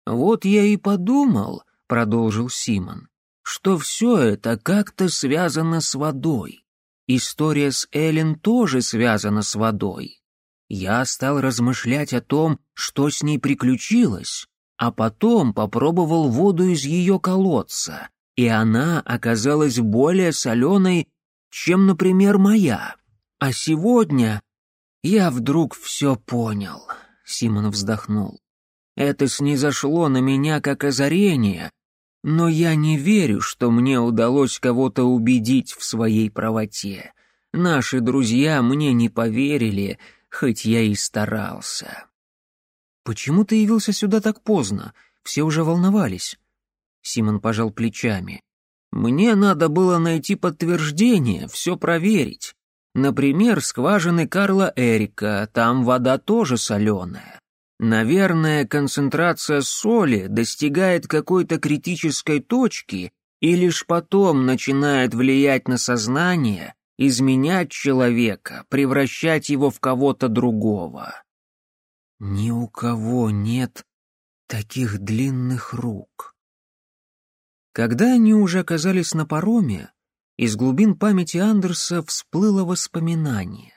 «Вот я и подумал», — продолжил Симон, «что все это как-то связано с водой. История с Эллен тоже связана с водой. Я стал размышлять о том, что с ней приключилось, а потом попробовал воду из ее колодца, и она оказалась более соленой, чем, например, моя. А сегодня я вдруг все понял». Симон вздохнул. Это снизошло на меня как озарение, но я не верю, что мне удалось кого-то убедить в своей правоте. Наши друзья мне не поверили, хоть я и старался. «Почему ты явился сюда так поздно? Все уже волновались». Симон пожал плечами. «Мне надо было найти подтверждение, все проверить. Например, скважины Карла Эрика, там вода тоже соленая. Наверное, концентрация соли достигает какой-то критической точки и лишь потом начинает влиять на сознание, изменять человека, превращать его в кого-то другого. Ни у кого нет таких длинных рук. Когда они уже оказались на пароме, из глубин памяти Андерса всплыло воспоминание.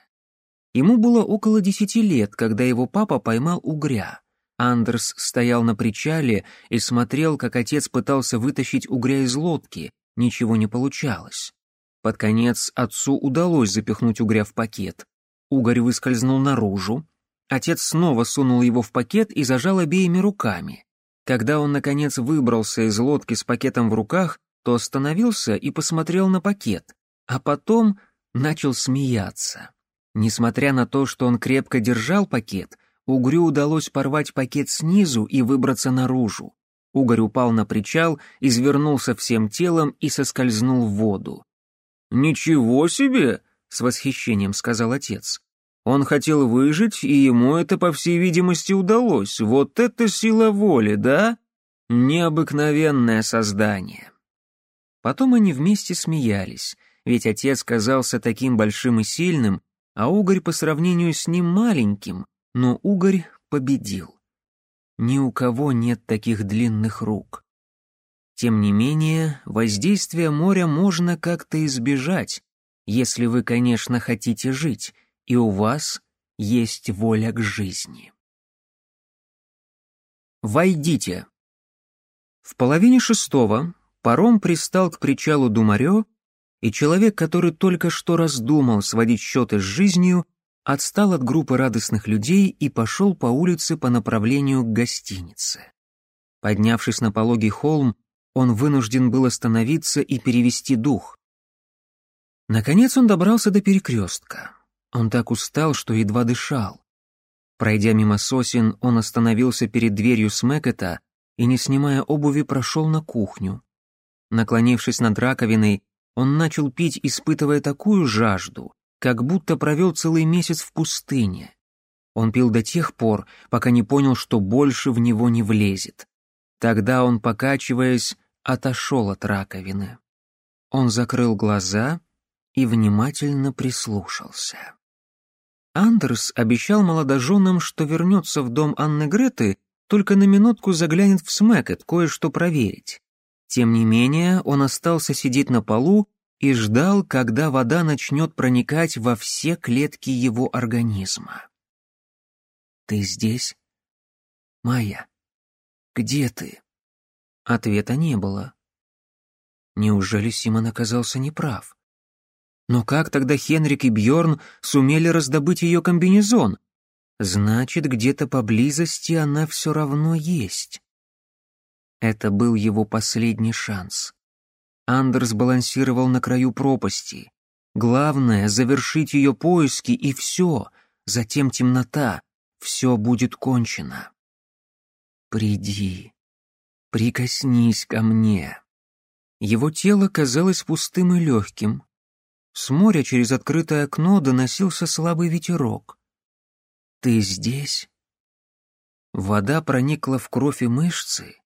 Ему было около десяти лет, когда его папа поймал угря. Андерс стоял на причале и смотрел, как отец пытался вытащить угря из лодки. Ничего не получалось. Под конец отцу удалось запихнуть угря в пакет. Угорь выскользнул наружу. Отец снова сунул его в пакет и зажал обеими руками. Когда он, наконец, выбрался из лодки с пакетом в руках, то остановился и посмотрел на пакет, а потом начал смеяться. Несмотря на то, что он крепко держал пакет, угрю удалось порвать пакет снизу и выбраться наружу. Угорь упал на причал, извернулся всем телом и соскользнул в воду. «Ничего себе!» — с восхищением сказал отец. «Он хотел выжить, и ему это, по всей видимости, удалось. Вот это сила воли, да? Необыкновенное создание!» Потом они вместе смеялись, ведь отец казался таким большим и сильным, а угорь по сравнению с ним маленьким, но угорь победил. Ни у кого нет таких длинных рук. Тем не менее, воздействие моря можно как-то избежать, если вы, конечно, хотите жить, и у вас есть воля к жизни. Войдите. В половине шестого паром пристал к причалу Думарё и человек, который только что раздумал сводить счеты с жизнью, отстал от группы радостных людей и пошел по улице по направлению к гостинице. Поднявшись на пологий холм, он вынужден был остановиться и перевести дух. Наконец он добрался до перекрестка. Он так устал, что едва дышал. Пройдя мимо сосен, он остановился перед дверью Смекета и, не снимая обуви, прошел на кухню. Наклонившись над раковиной, он начал пить, испытывая такую жажду, как будто провел целый месяц в пустыне. Он пил до тех пор, пока не понял, что больше в него не влезет. Тогда он, покачиваясь, отошел от раковины. Он закрыл глаза и внимательно прислушался. Андерс обещал молодоженам, что вернется в дом Анны Греты, только на минутку заглянет в Смекет кое-что проверить. Тем не менее, он остался сидеть на полу и ждал, когда вода начнет проникать во все клетки его организма. «Ты здесь?» «Майя, где ты?» Ответа не было. Неужели Симон оказался неправ? Но как тогда Хенрик и Бьорн сумели раздобыть ее комбинезон? Значит, где-то поблизости она все равно есть. Это был его последний шанс. Андерс балансировал на краю пропасти. Главное — завершить ее поиски, и все. Затем темнота. Все будет кончено. «Приди. Прикоснись ко мне». Его тело казалось пустым и легким. С моря через открытое окно доносился слабый ветерок. «Ты здесь?» Вода проникла в кровь и мышцы,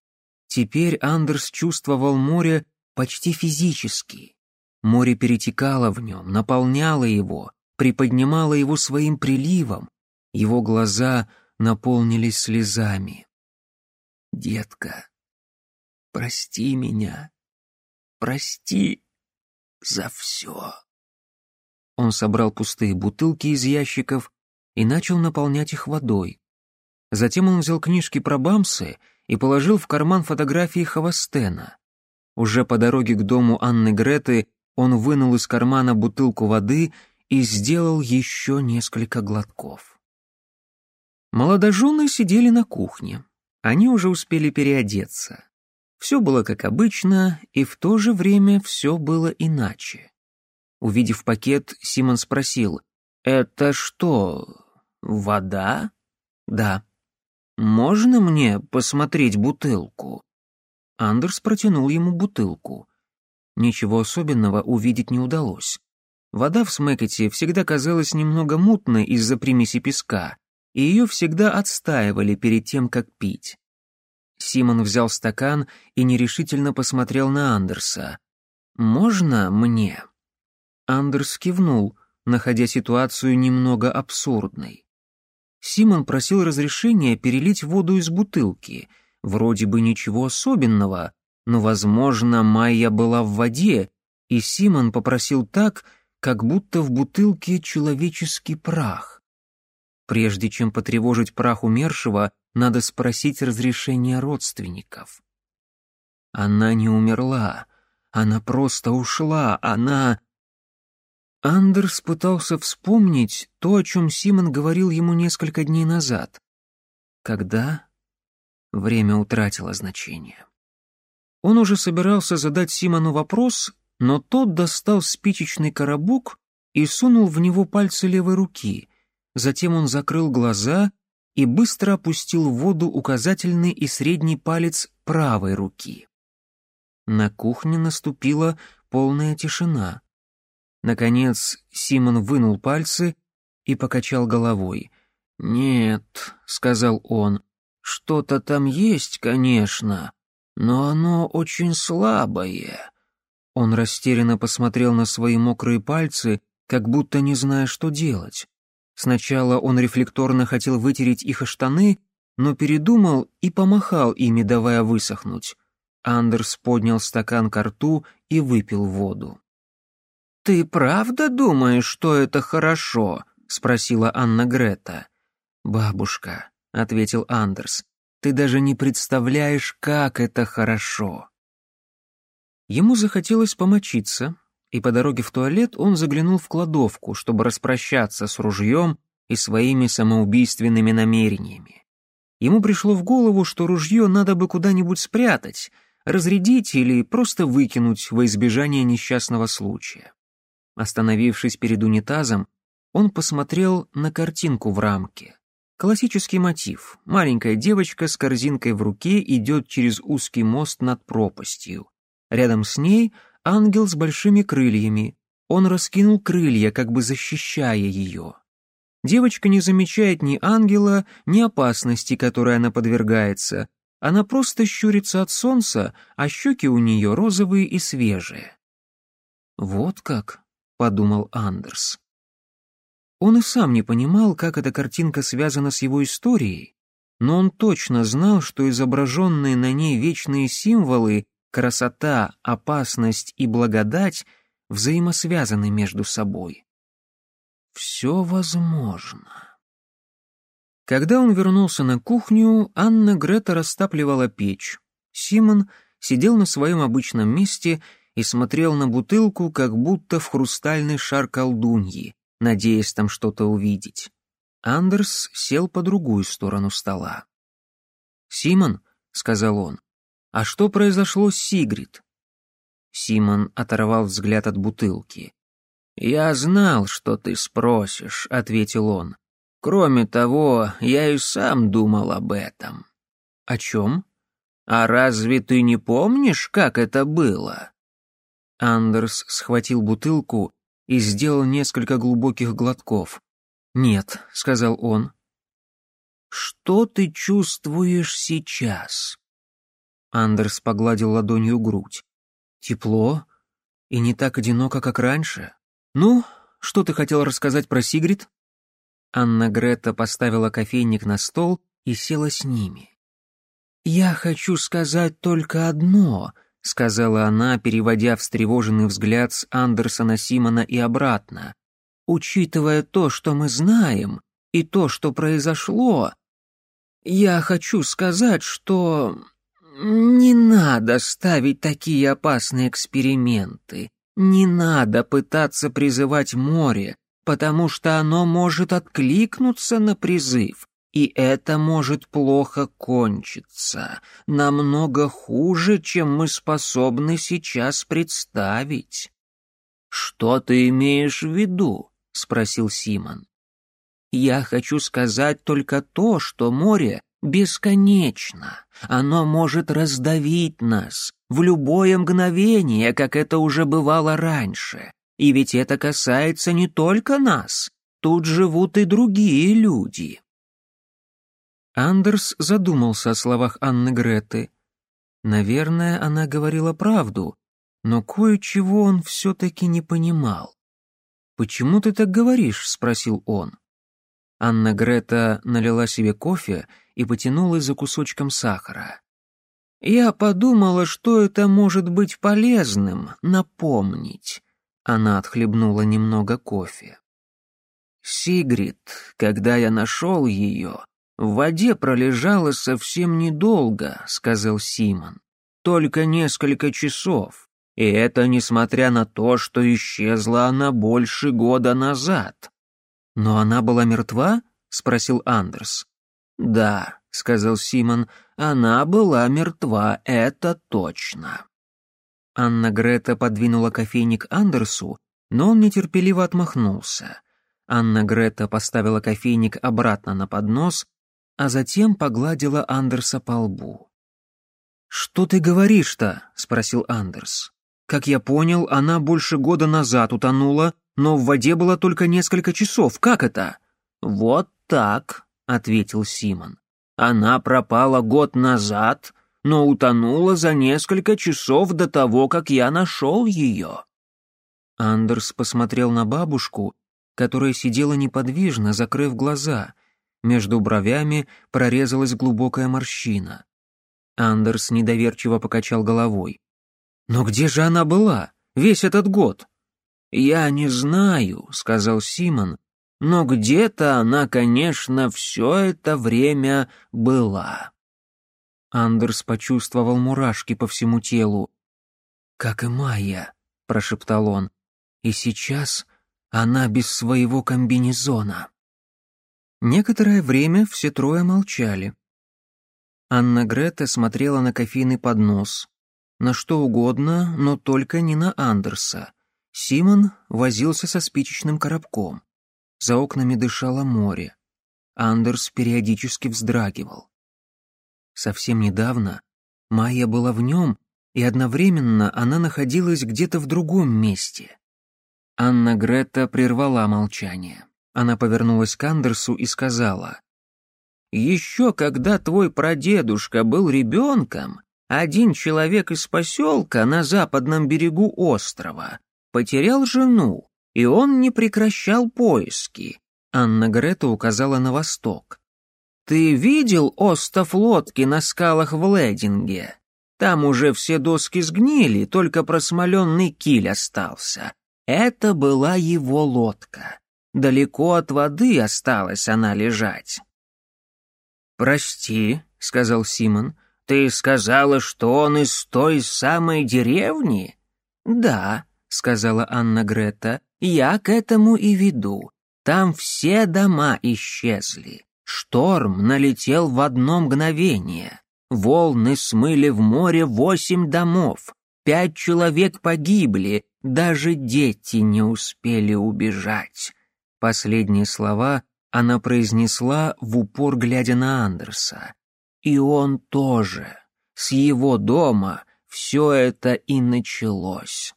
Теперь Андерс чувствовал море почти физически. Море перетекало в нем, наполняло его, приподнимало его своим приливом. Его глаза наполнились слезами. «Детка, прости меня, прости за все». Он собрал пустые бутылки из ящиков и начал наполнять их водой. Затем он взял книжки про Бамсы — и положил в карман фотографии Хавастена. Уже по дороге к дому Анны Греты он вынул из кармана бутылку воды и сделал еще несколько глотков. Молодожены сидели на кухне. Они уже успели переодеться. Все было как обычно, и в то же время все было иначе. Увидев пакет, Симон спросил, «Это что, вода?» «Да», «Можно мне посмотреть бутылку?» Андерс протянул ему бутылку. Ничего особенного увидеть не удалось. Вода в Смекете всегда казалась немного мутной из-за примеси песка, и ее всегда отстаивали перед тем, как пить. Симон взял стакан и нерешительно посмотрел на Андерса. «Можно мне?» Андерс кивнул, находя ситуацию немного абсурдной. Симон просил разрешения перелить воду из бутылки. Вроде бы ничего особенного, но, возможно, Майя была в воде, и Симон попросил так, как будто в бутылке человеческий прах. Прежде чем потревожить прах умершего, надо спросить разрешения родственников. Она не умерла, она просто ушла, она... Андерс пытался вспомнить то, о чем Симон говорил ему несколько дней назад. Когда время утратило значение. Он уже собирался задать Симону вопрос, но тот достал спичечный коробок и сунул в него пальцы левой руки. Затем он закрыл глаза и быстро опустил в воду указательный и средний палец правой руки. На кухне наступила полная тишина. Наконец Симон вынул пальцы и покачал головой. «Нет», — сказал он, — «что-то там есть, конечно, но оно очень слабое». Он растерянно посмотрел на свои мокрые пальцы, как будто не зная, что делать. Сначала он рефлекторно хотел вытереть их о штаны, но передумал и помахал ими, давая высохнуть. Андерс поднял стакан ко рту и выпил воду ты правда думаешь, что это хорошо?» — спросила Анна Грета. «Бабушка», — ответил Андерс, — «ты даже не представляешь, как это хорошо». Ему захотелось помочиться, и по дороге в туалет он заглянул в кладовку, чтобы распрощаться с ружьем и своими самоубийственными намерениями. Ему пришло в голову, что ружье надо бы куда-нибудь спрятать, разрядить или просто выкинуть во избежание несчастного случая. Остановившись перед унитазом, он посмотрел на картинку в рамке. Классический мотив. Маленькая девочка с корзинкой в руке идет через узкий мост над пропастью. Рядом с ней ангел с большими крыльями. Он раскинул крылья, как бы защищая ее. Девочка не замечает ни ангела, ни опасности, которой она подвергается. Она просто щурится от солнца, а щеки у нее розовые и свежие. «Вот как», подумал Андерс. Он и сам не понимал, как эта картинка связана с его историей, но он точно знал, что изображенные на ней вечные символы красота, опасность и благодать взаимосвязаны между собой. Все возможно. Когда он вернулся на кухню, Анна Грета растапливала печь. Симон сидел на своем обычном месте и смотрел на бутылку, как будто в хрустальный шар колдуньи, надеясь там что-то увидеть. Андерс сел по другую сторону стола. «Симон», — сказал он, — «а что произошло с Сигрид?» Симон оторвал взгляд от бутылки. «Я знал, что ты спросишь», — ответил он. «Кроме того, я и сам думал об этом». «О чем?» «А разве ты не помнишь, как это было?» Андерс схватил бутылку и сделал несколько глубоких глотков. «Нет», — сказал он. «Что ты чувствуешь сейчас?» Андерс погладил ладонью грудь. «Тепло и не так одиноко, как раньше. Ну, что ты хотел рассказать про Сигрид?» Анна Гретта поставила кофейник на стол и села с ними. «Я хочу сказать только одно», — сказала она, переводя встревоженный взгляд с Андерсона Симона и обратно. «Учитывая то, что мы знаем, и то, что произошло, я хочу сказать, что не надо ставить такие опасные эксперименты, не надо пытаться призывать море, потому что оно может откликнуться на призыв, и это может плохо кончиться, намного хуже, чем мы способны сейчас представить». «Что ты имеешь в виду?» — спросил Симон. «Я хочу сказать только то, что море бесконечно. Оно может раздавить нас в любое мгновение, как это уже бывало раньше. И ведь это касается не только нас. Тут живут и другие люди». Андерс задумался о словах Анны Греты. Наверное, она говорила правду, но кое-чего он все-таки не понимал. «Почему ты так говоришь?» — спросил он. Анна Грета налила себе кофе и потянулась за кусочком сахара. «Я подумала, что это может быть полезным, напомнить». Она отхлебнула немного кофе. «Сигрид, когда я нашел ее, «В воде пролежала совсем недолго», — сказал Симон. «Только несколько часов. И это несмотря на то, что исчезла она больше года назад». «Но она была мертва?» — спросил Андерс. «Да», — сказал Симон, — «она была мертва, это точно». Анна Грета подвинула кофейник Андерсу, но он нетерпеливо отмахнулся. Анна Грета поставила кофейник обратно на поднос а затем погладила Андерса по лбу. «Что ты говоришь-то?» — спросил Андерс. «Как я понял, она больше года назад утонула, но в воде было только несколько часов. Как это?» «Вот так», — ответил Симон. «Она пропала год назад, но утонула за несколько часов до того, как я нашел ее». Андерс посмотрел на бабушку, которая сидела неподвижно, закрыв глаза — между бровями прорезалась глубокая морщина. Андерс недоверчиво покачал головой. «Но где же она была? Весь этот год?» «Я не знаю», — сказал Симон, «но где-то она, конечно, все это время была». Андерс почувствовал мурашки по всему телу. «Как и Майя», — прошептал он, «и сейчас она без своего комбинезона». Некоторое время все трое молчали. Анна Грета смотрела на кофейный поднос, на что угодно, но только не на Андерса. Симон возился со спичечным коробком. За окнами дышало море. Андерс периодически вздрагивал. Совсем недавно Майя была в нем, и одновременно она находилась где-то в другом месте. Анна Грета прервала молчание. Она повернулась к Андерсу и сказала, «Еще когда твой прадедушка был ребенком, один человек из поселка на западном берегу острова потерял жену, и он не прекращал поиски». Анна Грета указала на восток. «Ты видел остов лодки на скалах в Лединге? Там уже все доски сгнили, только просмоленный киль остался. Это была его лодка. Далеко от воды осталась она лежать. «Прости», — сказал Симон, — «ты сказала, что он из той самой деревни?» «Да», — сказала Анна Грета, — «я к этому и веду. Там все дома исчезли. Шторм налетел в одно мгновение. Волны смыли в море восемь домов. Пять человек погибли, даже дети не успели убежать. Последние слова она произнесла в упор, глядя на Андерса. И он тоже. С его дома все это и началось.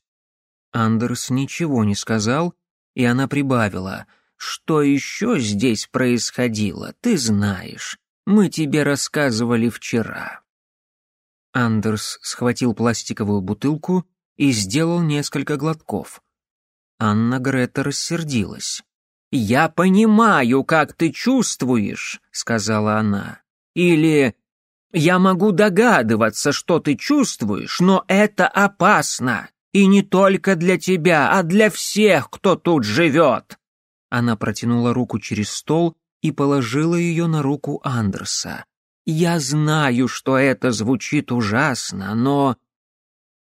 Андерс ничего не сказал, и она прибавила. «Что еще здесь происходило, ты знаешь. Мы тебе рассказывали вчера». Андерс схватил пластиковую бутылку и сделал несколько глотков. Анна Грета рассердилась. «Я понимаю, как ты чувствуешь», — сказала она. «Или я могу догадываться, что ты чувствуешь, но это опасно, и не только для тебя, а для всех, кто тут живет». Она протянула руку через стол и положила ее на руку Андерса. «Я знаю, что это звучит ужасно, но...»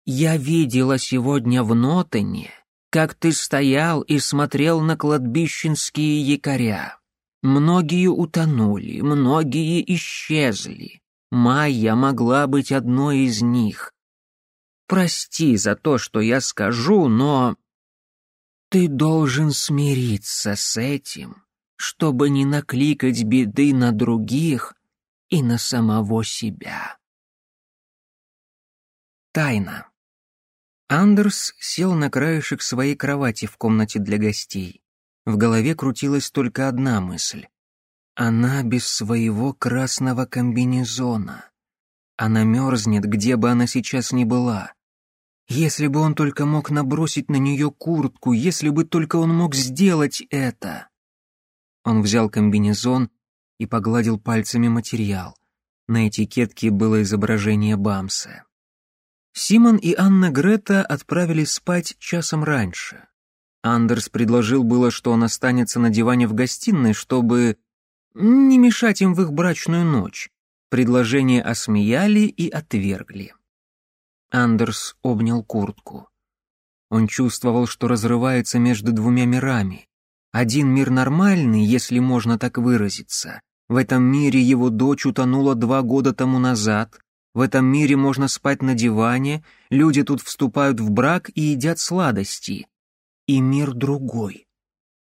«Я видела сегодня в Нотоне как ты стоял и смотрел на кладбищенские якоря. Многие утонули, многие исчезли. Майя могла быть одной из них. Прости за то, что я скажу, но... Ты должен смириться с этим, чтобы не накликать беды на других и на самого себя. Тайна. Андерс сел на краешек своей кровати в комнате для гостей. В голове крутилась только одна мысль. Она без своего красного комбинезона. Она мерзнет, где бы она сейчас ни была. Если бы он только мог набросить на нее куртку, если бы только он мог сделать это. Он взял комбинезон и погладил пальцами материал. На этикетке было изображение Бамса. Симон и Анна Грета отправились спать часом раньше. Андерс предложил было, что он останется на диване в гостиной, чтобы не мешать им в их брачную ночь. Предложение осмеяли и отвергли. Андерс обнял куртку. Он чувствовал, что разрывается между двумя мирами. Один мир нормальный, если можно так выразиться. В этом мире его дочь утонула два года тому назад, в этом мире можно спать на диване, люди тут вступают в брак и едят сладости. И мир другой.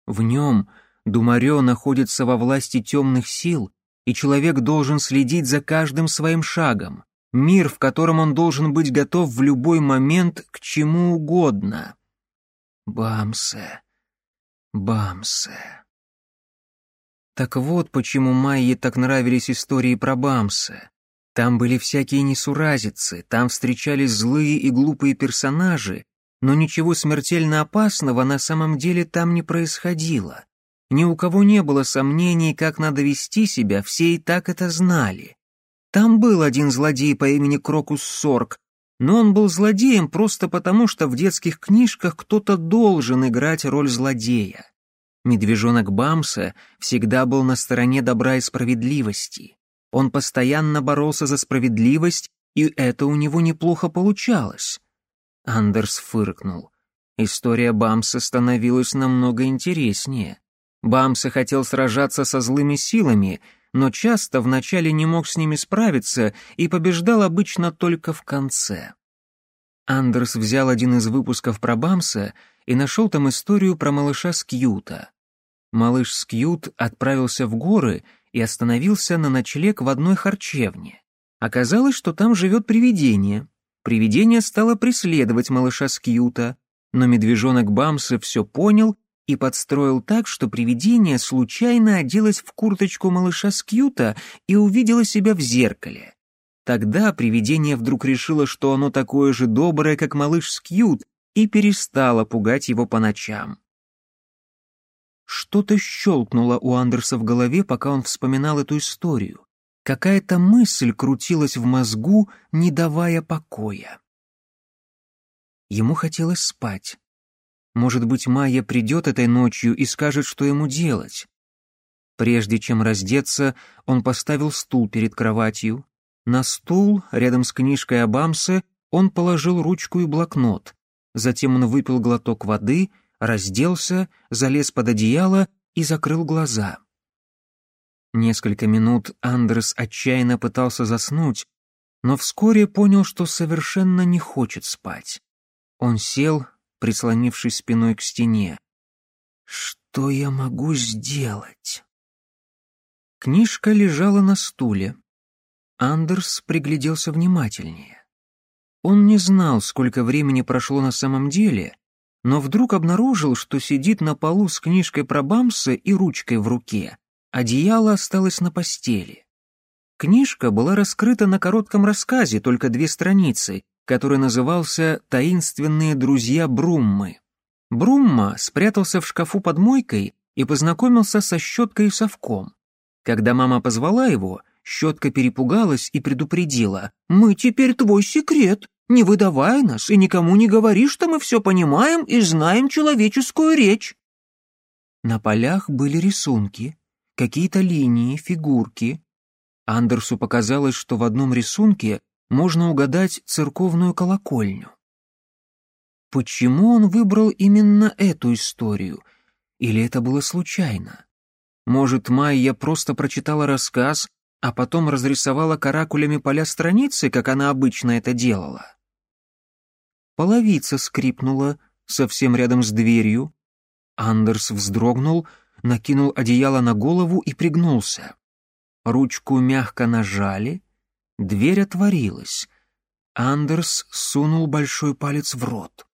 В нем Думаре находится во власти темных сил, и человек должен следить за каждым своим шагом. Мир, в котором он должен быть готов в любой момент к чему угодно. Бамсе, Бамсе. Так вот, почему Майе так нравились истории про Бамсе. Там были всякие несуразицы, там встречались злые и глупые персонажи, но ничего смертельно опасного на самом деле там не происходило. Ни у кого не было сомнений, как надо вести себя, все и так это знали. Там был один злодей по имени Крокус Сорг, но он был злодеем просто потому, что в детских книжках кто-то должен играть роль злодея. Медвежонок Бамса всегда был на стороне добра и справедливости. Он постоянно боролся за справедливость, и это у него неплохо получалось. Андерс фыркнул. История Бамса становилась намного интереснее. Бамса хотел сражаться со злыми силами, но часто вначале не мог с ними справиться и побеждал обычно только в конце. Андерс взял один из выпусков про Бамса и нашел там историю про малыша Скьюта. Малыш Скьют отправился в горы — и остановился на ночлег в одной харчевне. Оказалось, что там живет привидение. Привидение стало преследовать малыша Скьюта, но медвежонок Бамса все понял и подстроил так, что привидение случайно оделось в курточку малыша Скьюта и увидело себя в зеркале. Тогда привидение вдруг решило, что оно такое же доброе, как малыш Скьют, и перестало пугать его по ночам. Что-то щелкнуло у Андерса в голове, пока он вспоминал эту историю. Какая-то мысль крутилась в мозгу, не давая покоя. Ему хотелось спать. Может быть, Майя придет этой ночью и скажет, что ему делать. Прежде чем раздеться, он поставил стул перед кроватью. На стул, рядом с книжкой об Амсе, он положил ручку и блокнот. Затем он выпил глоток воды — разделся, залез под одеяло и закрыл глаза. Несколько минут Андрес отчаянно пытался заснуть, но вскоре понял, что совершенно не хочет спать. Он сел, прислонившись спиной к стене. «Что я могу сделать?» Книжка лежала на стуле. Андерс пригляделся внимательнее. Он не знал, сколько времени прошло на самом деле, но вдруг обнаружил, что сидит на полу с книжкой про Бамса и ручкой в руке. Одеяло осталось на постели. Книжка была раскрыта на коротком рассказе, только две страницы, который назывался «Таинственные друзья Бруммы». Брумма спрятался в шкафу под мойкой и познакомился со щеткой и совком. Когда мама позвала его, щетка перепугалась и предупредила «Мы теперь твой секрет!» Не выдавай нас и никому не говори, что мы все понимаем и знаем человеческую речь». На полях были рисунки, какие-то линии, фигурки. Андерсу показалось, что в одном рисунке можно угадать церковную колокольню. Почему он выбрал именно эту историю? Или это было случайно? Может, Майя просто прочитала рассказ, а потом разрисовала каракулями поля страницы, как она обычно это делала? Половица скрипнула совсем рядом с дверью. Андерс вздрогнул, накинул одеяло на голову и пригнулся. Ручку мягко нажали, дверь отворилась. Андерс сунул большой палец в рот.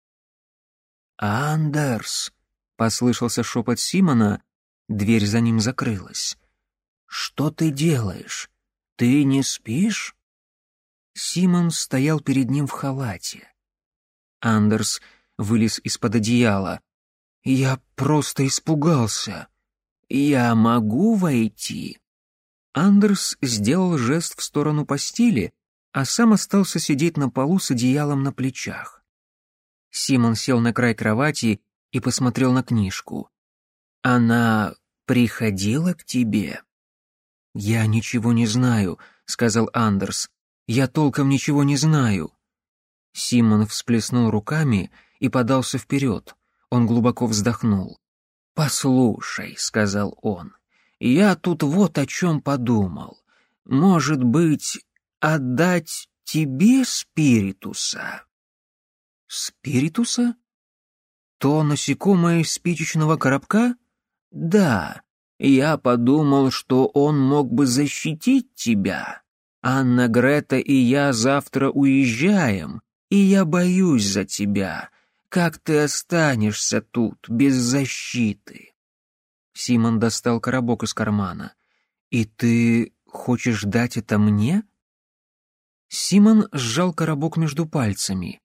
«Андерс!» — послышался шепот Симона, дверь за ним закрылась. «Что ты делаешь? Ты не спишь?» Симон стоял перед ним в халате. Андерс вылез из-под одеяла. «Я просто испугался. Я могу войти?» Андерс сделал жест в сторону постели, а сам остался сидеть на полу с одеялом на плечах. Симон сел на край кровати и посмотрел на книжку. «Она приходила к тебе?» «Я ничего не знаю», — сказал Андерс. «Я толком ничего не знаю». Симон всплеснул руками и подался вперед. Он глубоко вздохнул. «Послушай», — сказал он, — «я тут вот о чем подумал. Может быть, отдать тебе спиритуса?» «Спиритуса?» «То насекомое из спичечного коробка?» «Да, я подумал, что он мог бы защитить тебя. Анна Грета и я завтра уезжаем, и я боюсь за тебя, как ты останешься тут без защиты». Симон достал коробок из кармана. «И ты хочешь дать это мне?» Симон сжал коробок между пальцами.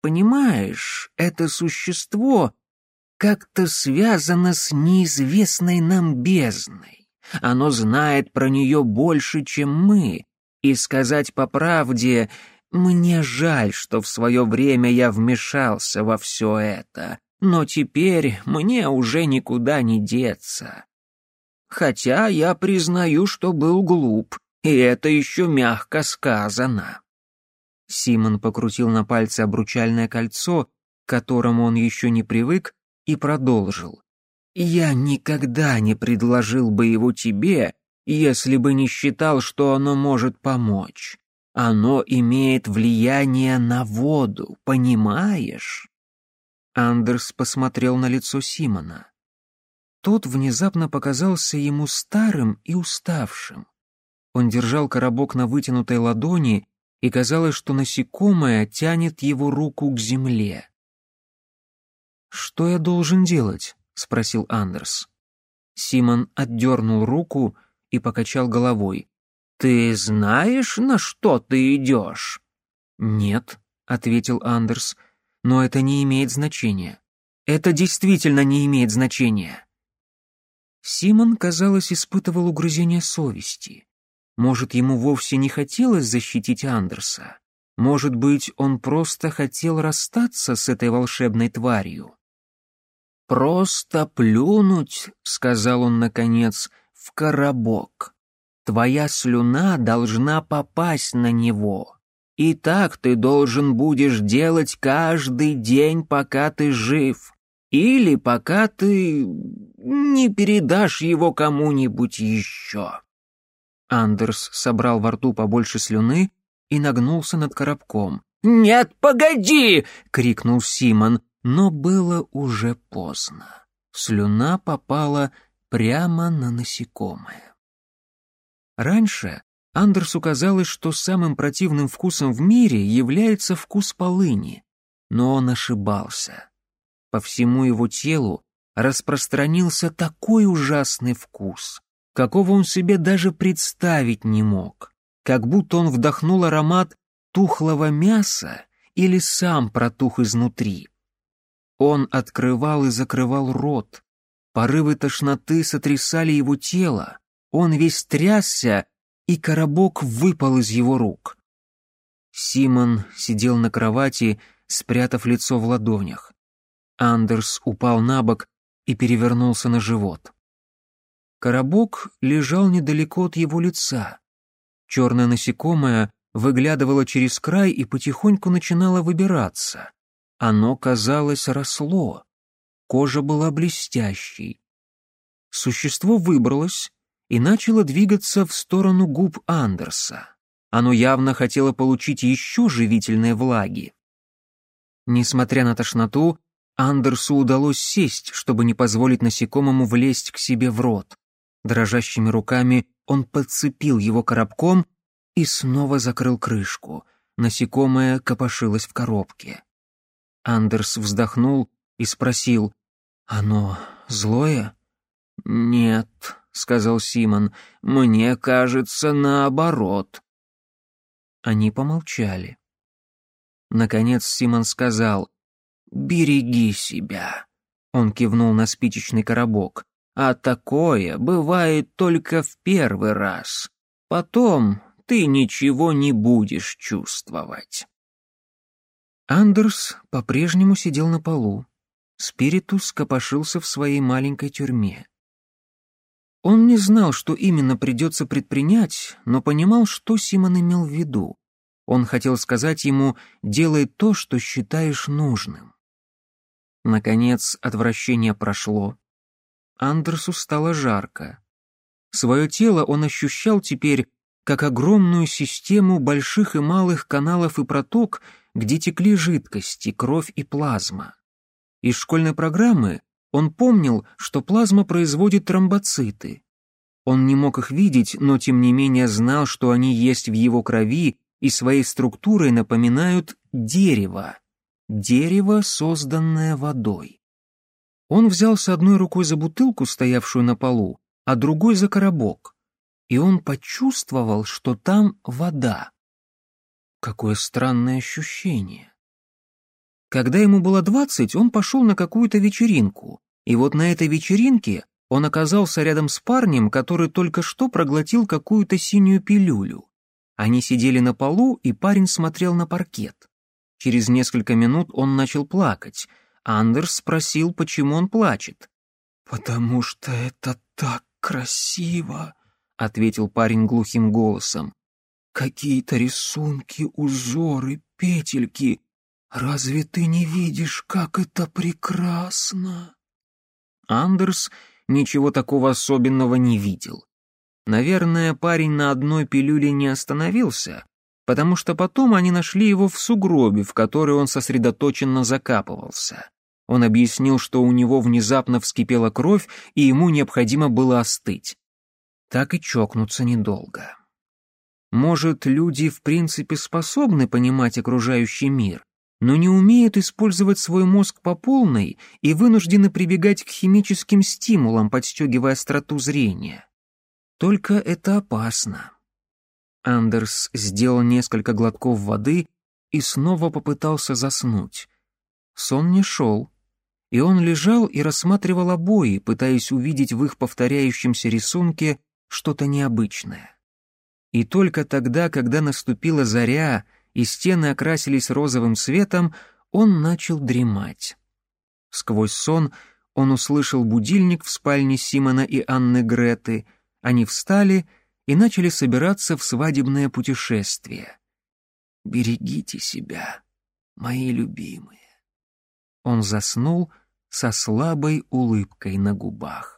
«Понимаешь, это существо как-то связано с неизвестной нам бездной. Оно знает про нее больше, чем мы, и сказать по правде мне жаль, что в свое время я вмешался во все это, но теперь мне уже никуда не деться. Хотя я признаю, что был глуп, и это еще мягко сказано. Симон покрутил на пальце обручальное кольцо, к которому он еще не привык, и продолжил. «Я никогда не предложил бы его тебе, если бы не считал, что оно может помочь. Оно имеет влияние на воду, понимаешь?» Андерс посмотрел на лицо Симона. Тот внезапно показался ему старым и уставшим. Он держал коробок на вытянутой ладони, и казалось, что насекомое тянет его руку к земле. «Что я должен делать?» — спросил Андерс. Симон отдернул руку и покачал головой ты знаешь, на что ты идешь?» «Нет», — ответил Андерс, — «но это не имеет значения. Это действительно не имеет значения». Симон, казалось, испытывал угрызение совести. Может, ему вовсе не хотелось защитить Андерса. Может быть, он просто хотел расстаться с этой волшебной тварью. «Просто плюнуть», — сказал он наконец, — «в коробок». Твоя слюна должна попасть на него. И так ты должен будешь делать каждый день, пока ты жив, или пока ты не передашь его кому-нибудь еще». Андерс собрал во рту побольше слюны и нагнулся над коробком. «Нет, погоди!» — крикнул Симон, но было уже поздно. Слюна попала прямо на насекомое. Раньше Андерс указалось, что самым противным вкусом в мире является вкус полыни, но он ошибался. По всему его телу распространился такой ужасный вкус, какого он себе даже представить не мог, как будто он вдохнул аромат тухлого мяса или сам протух изнутри. Он открывал и закрывал рот, порывы тошноты сотрясали его тело, он весь трясся, и коробок выпал из его рук. Симон сидел на кровати, спрятав лицо в ладонях. Андерс упал на бок и перевернулся на живот. Коробок лежал недалеко от его лица. Черное насекомое выглядывало через край и потихоньку начинало выбираться. Оно, казалось, росло. Кожа была блестящей. Существо выбралось, и начало двигаться в сторону губ Андерса. Оно явно хотело получить еще живительной влаги. Несмотря на тошноту, Андерсу удалось сесть, чтобы не позволить насекомому влезть к себе в рот. Дрожащими руками он подцепил его коробком и снова закрыл крышку. Насекомое копошилось в коробке. Андерс вздохнул и спросил, «Оно злое?» «Нет», сказал Симон. «Мне кажется, наоборот». Они помолчали. Наконец Симон сказал «Береги себя». Он кивнул на спичечный коробок. «А такое бывает только в первый раз. Потом ты ничего не будешь чувствовать». Андерс по-прежнему сидел на полу. Спиритус копошился в своей маленькой тюрьме. Он не знал, что именно придется предпринять, но понимал, что Симон имел в виду. Он хотел сказать ему «делай то, что считаешь нужным». Наконец, отвращение прошло. Андерсу стало жарко. Свое тело он ощущал теперь как огромную систему больших и малых каналов и проток, где текли жидкости, кровь и плазма. Из школьной программы он помнил, что плазма производит тромбоциты. Он не мог их видеть, но тем не менее знал, что они есть в его крови и своей структурой напоминают дерево. Дерево, созданное водой. Он взялся одной рукой за бутылку, стоявшую на полу, а другой за коробок. И он почувствовал, что там вода. Какое странное ощущение. Когда ему было двадцать, он пошел на какую-то вечеринку. И вот на этой вечеринке он оказался рядом с парнем, который только что проглотил какую-то синюю пилюлю. Они сидели на полу, и парень смотрел на паркет. Через несколько минут он начал плакать. Андерс спросил, почему он плачет. «Потому что это так красиво», — ответил парень глухим голосом. «Какие-то рисунки, узоры, петельки разве ты не видишь, как это прекрасно?» Андерс ничего такого особенного не видел. Наверное, парень на одной пилюле не остановился, потому что потом они нашли его в сугробе, в который он сосредоточенно закапывался. Он объяснил, что у него внезапно вскипела кровь, и ему необходимо было остыть. Так и чокнуться недолго. Может, люди в принципе способны понимать окружающий мир, но не умеют использовать свой мозг по полной и вынуждены прибегать к химическим стимулам, подстегивая остроту зрения. Только это опасно. Андерс сделал несколько глотков воды и снова попытался заснуть. Сон не шел, и он лежал и рассматривал обои, пытаясь увидеть в их повторяющемся рисунке что-то необычное. И только тогда, когда наступила заря, и стены окрасились розовым светом, он начал дремать. Сквозь сон он услышал будильник в спальне Симона и Анны Греты. Они встали и начали собираться в свадебное путешествие. «Берегите себя, мои любимые». Он заснул со слабой улыбкой на губах.